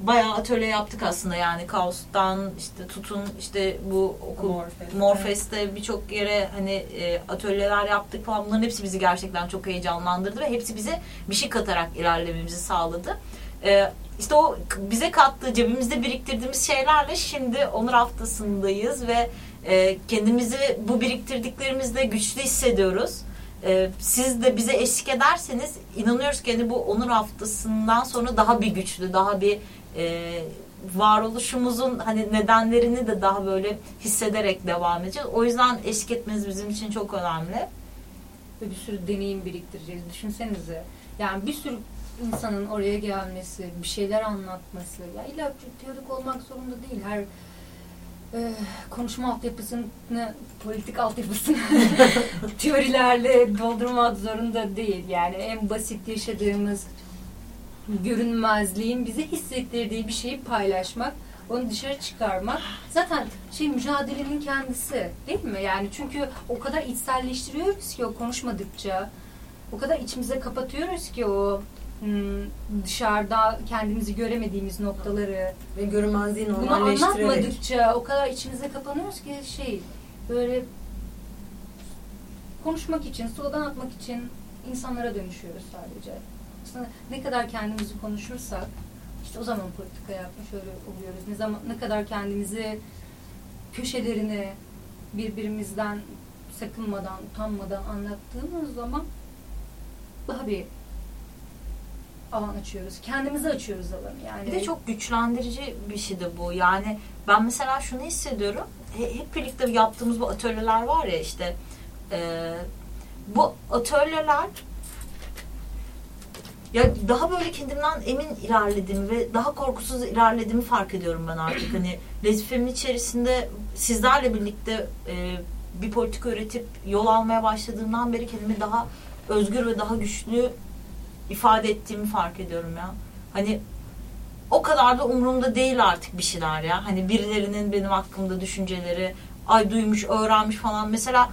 bayağı atölye yaptık aslında yani Kaos'tan işte tutun işte bu okul Morfest. Morfest'te birçok yere hani e, atölyeler yaptık falan bunların hepsi bizi gerçekten çok heyecanlandırdı ve hepsi bize bir şey katarak ilerlememizi sağladı. E, işte o bize kattığı cebimizde biriktirdiğimiz şeylerle şimdi Onur haftasındayız ve e, kendimizi bu biriktirdiklerimizle güçlü hissediyoruz. Ee, siz de bize eşlik ederseniz inanıyoruz ki hani bu onur haftasından sonra daha bir güçlü, daha bir e, varoluşumuzun hani nedenlerini de daha böyle hissederek devam edeceğiz. O yüzden eşlik etmeniz bizim için çok önemli. Ve bir sürü deneyim biriktireceğiz. Düşünsenize. Yani bir sürü insanın oraya gelmesi, bir şeyler anlatması. Ya illa teorik olmak zorunda değil. Her e, konuşma altyapısını, politik altyapısını [laughs] teorilerle doldurmak zorunda değil. Yani en basit yaşadığımız görünmezliğin bize hissettirdiği bir şeyi paylaşmak, onu dışarı çıkarmak zaten şey mücadelenin kendisi değil mi? Yani çünkü o kadar içselleştiriyoruz ki o konuşmadıkça, o kadar içimize kapatıyoruz ki o dışarıda kendimizi göremediğimiz noktaları Ve görünmezliği bunu normalleştirerek. anlatmadıkça o kadar içimize kapanıyoruz ki şey böyle konuşmak için, slogan atmak için insanlara dönüşüyoruz sadece. Aslında ne kadar kendimizi konuşursak işte o zaman politika yapmış öyle oluyoruz. Ne zaman ne kadar kendimizi köşelerine birbirimizden sakınmadan, utanmadan anlattığımız zaman daha bir alan açıyoruz. Kendimizi açıyoruz alanı yani. Bir de çok güçlendirici bir şey de bu. Yani ben mesela şunu hissediyorum. He- Hep birlikte yaptığımız bu atölyeler var ya işte e, bu atölyeler ya daha böyle kendimden emin ilerlediğimi ve daha korkusuz ilerlediğimi fark ediyorum ben artık. Hani lezbifemin içerisinde sizlerle birlikte e, bir politika üretip yol almaya başladığımdan beri kendimi daha özgür ve daha güçlü ifade ettiğimi fark ediyorum ya. Hani o kadar da umurumda değil artık bir şeyler ya. Hani birilerinin benim hakkımda düşünceleri ay duymuş, öğrenmiş falan. Mesela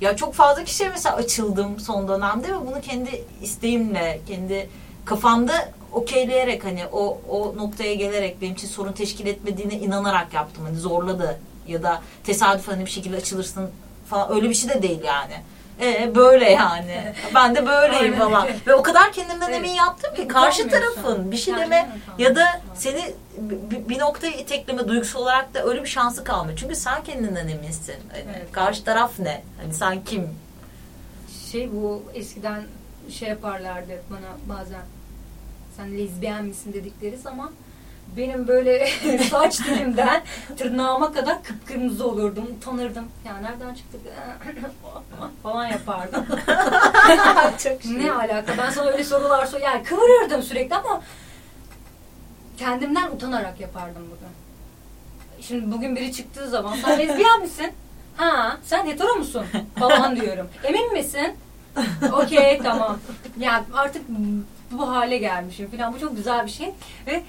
ya çok fazla kişiye mesela açıldım son dönemde ve bunu kendi isteğimle, kendi kafamda okeyleyerek hani o o noktaya gelerek benim için sorun teşkil etmediğine inanarak yaptım. Hani zorla da ya da tesadüf hani bir şekilde açılırsın falan öyle bir şey de değil yani. E böyle yani. Ben de böyleyim falan. Ve o kadar kendimden Evet. emin yaptım ki karşı tarafın bir şey deme ya da seni bir, bir noktaya itekleme duygusal olarak da öyle bir şansı kalmıyor. Çünkü sen kendinden eminsin. Hani Evet. Karşı taraf ne? Hani sen kim? şey bu eskiden şey yaparlardı bana bazen sen lezbiyen misin dedikleri zaman benim böyle [laughs] saç dilimden tırnağıma kadar kıpkırmızı olurdum, utanırdım. Ya nereden çıktık [coughs] falan yapardım. [laughs] Çok ne alaka? Ben sana öyle sorular sor, yani kıvırırdım sürekli ama kendimden utanarak yapardım bunu. Şimdi bugün biri çıktığı zaman sen lezbiyen misin? Ha, sen hetero musun? Falan diyorum. Emin misin? Okey, tamam. Yani artık bu hale gelmişim falan. Bu çok güzel bir şey. Ve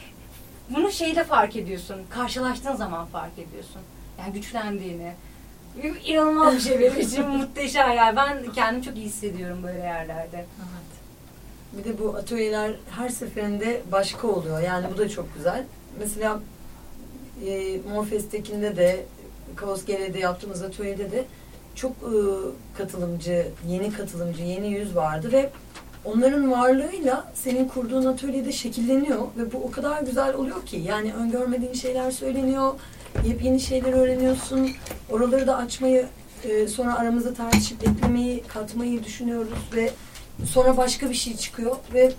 bunu şeyde fark ediyorsun. Karşılaştığın zaman fark ediyorsun. Yani güçlendiğini. İnanılmaz bir şey benim için [laughs] muhteşem yani. Ben kendimi çok iyi hissediyorum böyle yerlerde. Bir de bu atölyeler her seferinde başka oluyor. Yani bu da çok güzel. Mesela e, Morfest'tekinde de Kaos Gele'de yaptığımız atölyede de çok e, katılımcı, yeni katılımcı, yeni yüz vardı ve onların varlığıyla senin kurduğun atölyede şekilleniyor ve bu o kadar güzel oluyor ki yani öngörmediğin şeyler söyleniyor, yepyeni şeyler öğreniyorsun. Oraları da açmayı, e, sonra aramızda tartışıp eklemeyi, katmayı düşünüyoruz ve sonra başka bir şey çıkıyor ve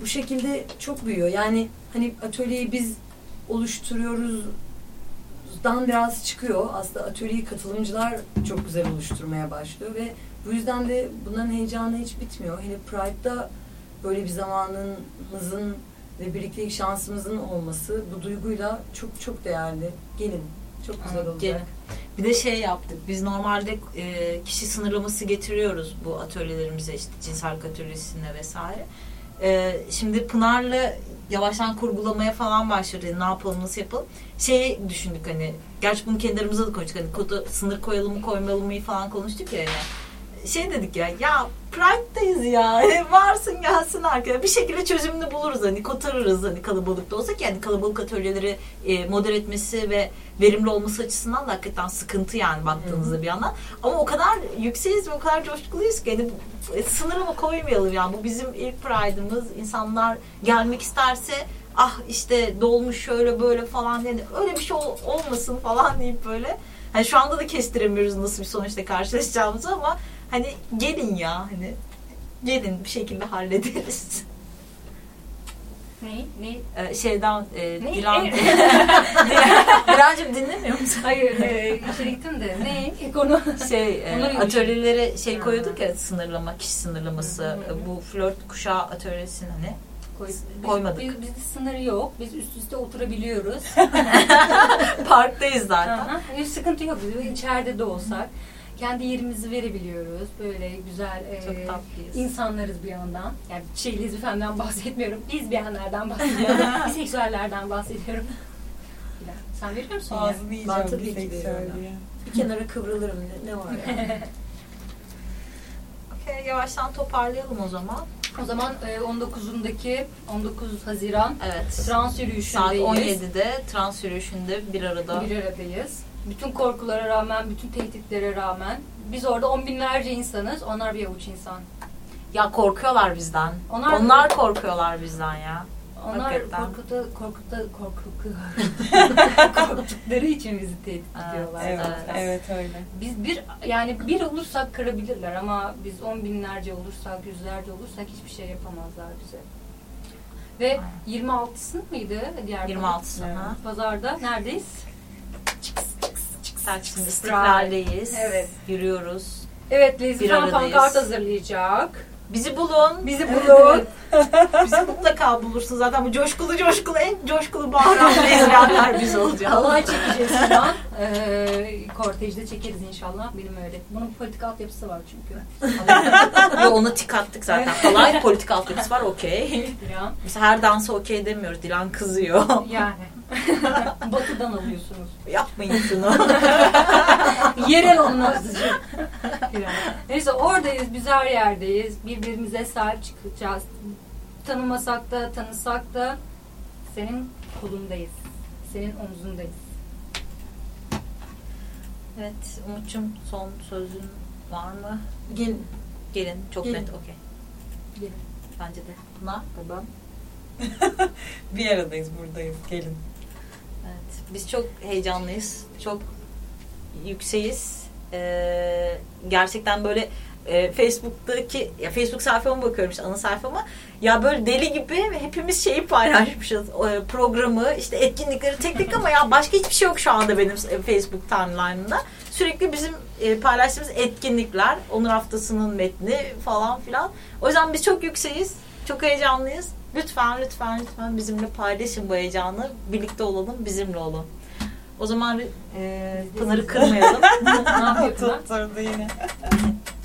bu şekilde çok büyüyor. Yani hani atölyeyi biz oluşturuyoruz dan biraz çıkıyor. Aslında atölyeyi katılımcılar çok güzel oluşturmaya başlıyor ve bu yüzden de bunların heyecanı hiç bitmiyor. Hele Pride'da böyle bir zamanımızın ve birliktelik şansımızın olması bu duyguyla çok çok değerli. Gelin. Çok güzel olacak. Gelin. Bir de şey yaptık. Biz normalde e, kişi sınırlaması getiriyoruz bu atölyelerimize işte cinsellik atölyesine vesaire. E, şimdi Pınar'la yavaştan kurgulamaya falan başladı. Ne yapalım, nasıl yapalım? Şey düşündük hani, gerçi bunu kendi aramızda da konuştuk. Hani kodu, sınır koyalım mı koymayalım mı falan konuştuk ya. Yani. Şey dedik ya, ya Pride'dayız ya. [laughs] Varsın gelsin arkadaşlar. Bir şekilde çözümünü buluruz hani kotarırız hani kalabalıkta olsa ki yani kalabalık atölyeleri e, model etmesi ve verimli olması açısından da hakikaten sıkıntı yani baktığınızda bir yandan. Ama o kadar yükseğiz ve o kadar coşkuluyuz ki hani e, sınırımı koymayalım yani. Bu bizim ilk Pride'ımız. İnsanlar gelmek isterse ah işte dolmuş şöyle böyle falan yani öyle bir şey ol- olmasın falan deyip böyle. Hani şu anda da kestiremiyoruz nasıl bir sonuçla karşılaşacağımızı ama hani gelin ya hani gelin bir şekilde hallederiz. Ne? Ne? Ee, şeyden e, Ne? Dilan [laughs] Dilancığım dinlemiyor musun? Hayır, e, içeri gittim de. Ne? Konu. Şey e, atölyelere şey koyuyorduk ya sınırlama kişi sınırlaması Hı hı. E, bu flört kuşağı atölyesini hani Koy- Koymadık. Biz, bizde sınır yok. Biz üst üste oturabiliyoruz. [laughs] parktayız zaten. Hiç sıkıntı yok. Biz içeride de olsak kendi yerimizi verebiliyoruz. Böyle güzel e, tatlıyız. insanlarız bir yandan. Yani şey lezbifenden bahsetmiyorum. Lezbiyenlerden [laughs] bahsediyorum. Biseksüellerden bahsediyorum. Sen veriyor musun ya? Ağzını yiyeceğim. Ben tabii ki veriyorum. Bir kenara kıvrılırım ne, ne var yani. [laughs] Okey, yavaştan toparlayalım o zaman. O zaman e, 19'undaki 19 Haziran Evet. trans Saat yürüyüşündeyiz. 17'de trans yürüyüşünde bir arada. Bir aradayız. Bütün korkulara rağmen, bütün tehditlere rağmen biz orada on binlerce insanız. Onlar bir avuç insan. Ya korkuyorlar bizden. Onlar- Onlar, korkuyorlar bizden ya. Onlar Hakikaten. korkuta, korkuta, korkutu, [laughs] korktukları için bizi tehdit ediyorlar. Evet, Evet. evet öyle. Biz bir yani bir olursak kırabilirler ama biz on binlerce olursak, yüzlerce olursak hiçbir şey yapamazlar bize. Ve 26'sı mıydı diğer 26'sı. Evet. ha. pazarda neredeyiz? Taksim İstiklal'deyiz. Evet. Yürüyoruz. Evet, aradayız. pankart hazırlayacak. Bizi bulun. Bizi bulun. Bizi mutlaka bulursunuz. Zaten bu coşkulu coşkulu en coşkulu bağıran [laughs] lezbiyenler biz olacağız. Halay çekeceğiz falan. Ee, kortejde çekeriz inşallah. Benim öyle. Bunun politik altyapısı var çünkü. Yo onu tik attık zaten. Halay politik altyapısı var okey. [laughs] Mesela her dansa okey demiyoruz. Dilan kızıyor. yani. [laughs] Batıdan alıyorsunuz. Yapmayın şunu. [laughs] Yerel olmazcı. Neyse oradayız. Biz her yerdeyiz. Birbirimize sahip çıkacağız. Tanımasak da tanısak da senin kolundayız. Senin omzundayız. Evet Umut'cum son sözün var mı? Gelin. Gelin. Çok Gelin. net okey. Gelin. Bence de. Buna babam. [laughs] Bir aradayız buradayız. Gelin. Evet. Biz çok heyecanlıyız. Çok yükseğiz. Ee, gerçekten böyle e, Facebook'taki ya Facebook sayfama bakıyorum işte ana sayfama. Ya böyle deli gibi hepimiz şeyi paylaşmışız. e, programı, işte etkinlikleri tek tek ama ya başka hiçbir şey yok şu anda benim e, Facebook timeline'ımda. Sürekli bizim e, paylaştığımız etkinlikler, Onur Haftası'nın metni falan filan. O yüzden biz çok yükseğiz. Çok heyecanlıyız. Lütfen lütfen lütfen bizimle paylaşın bu heyecanı. Birlikte olalım, bizimle olun. O zaman e, Pınar'ı kırmayalım. [laughs] ne yapıyor Pınar? Tutturdu yine.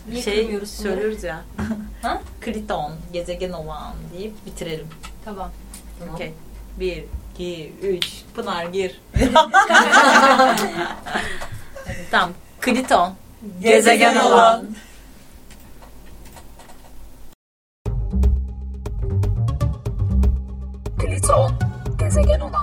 Niye şey kırmıyoruz Pınar'ı? söylüyoruz ya. Ha? Kriton, gezegen olan deyip bitirelim. Tamam. Tamam. Okey. Bir, iki, üç. Pınar gir. [laughs] tamam. Kriton. Gezegen olan. Pliton, gezegen olan. Lele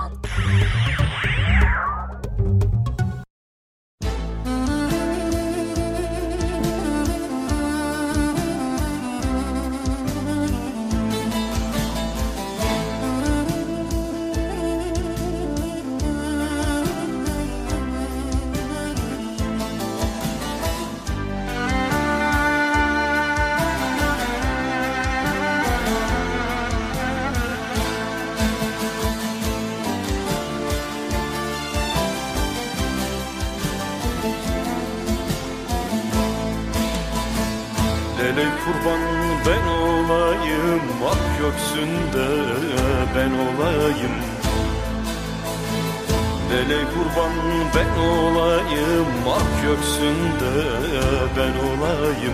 Ak göksünde ben olayım.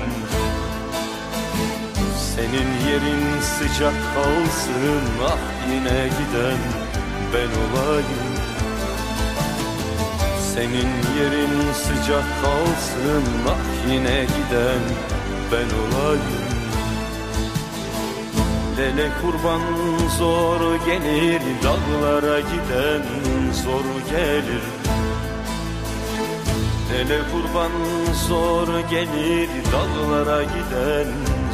Senin yerin sıcak kalsın Ah yine giden ben olayım. Senin yerin sıcak kalsın ah yine giden ben olayım. Lele kurban zor gelir dağlara giden zor gelir Lele kurban zor gelir dağlara giden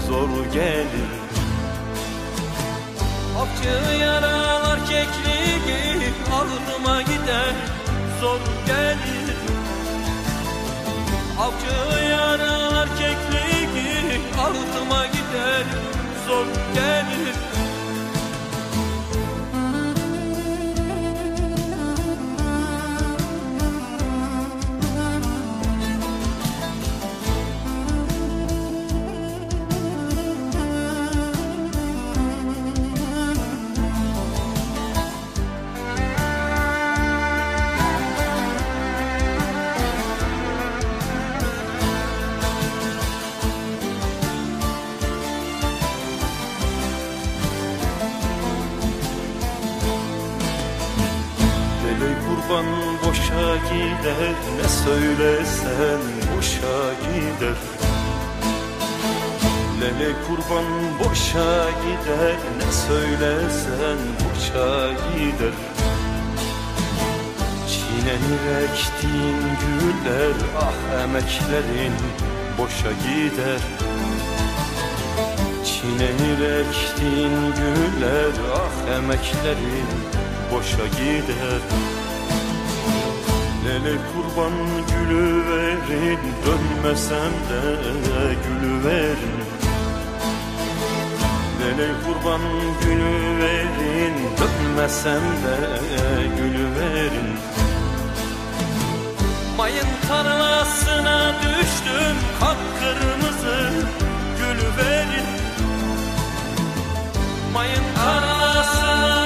zor gelir. Avcı yaralar kekliği alnıma gider zor gelir. Avcı yaralar kekliği altıma gider zor gelir boşa gider Ne söylesen boşa gider. Lele kurban boşa gider Ne söylesen boşa gider. Çiğnenir ektiğin güller Ah emeklerin boşa gider. Çiğnenir ektiğin güller Ah emeklerin boşa gider Lele kurban gülü verin Dönmesem de gülü verin Lele kurban gülü verin Dönmesem de gülü verin Mayın tarlasına düştüm Kan kırmızı gülü verin Mayın tarlasına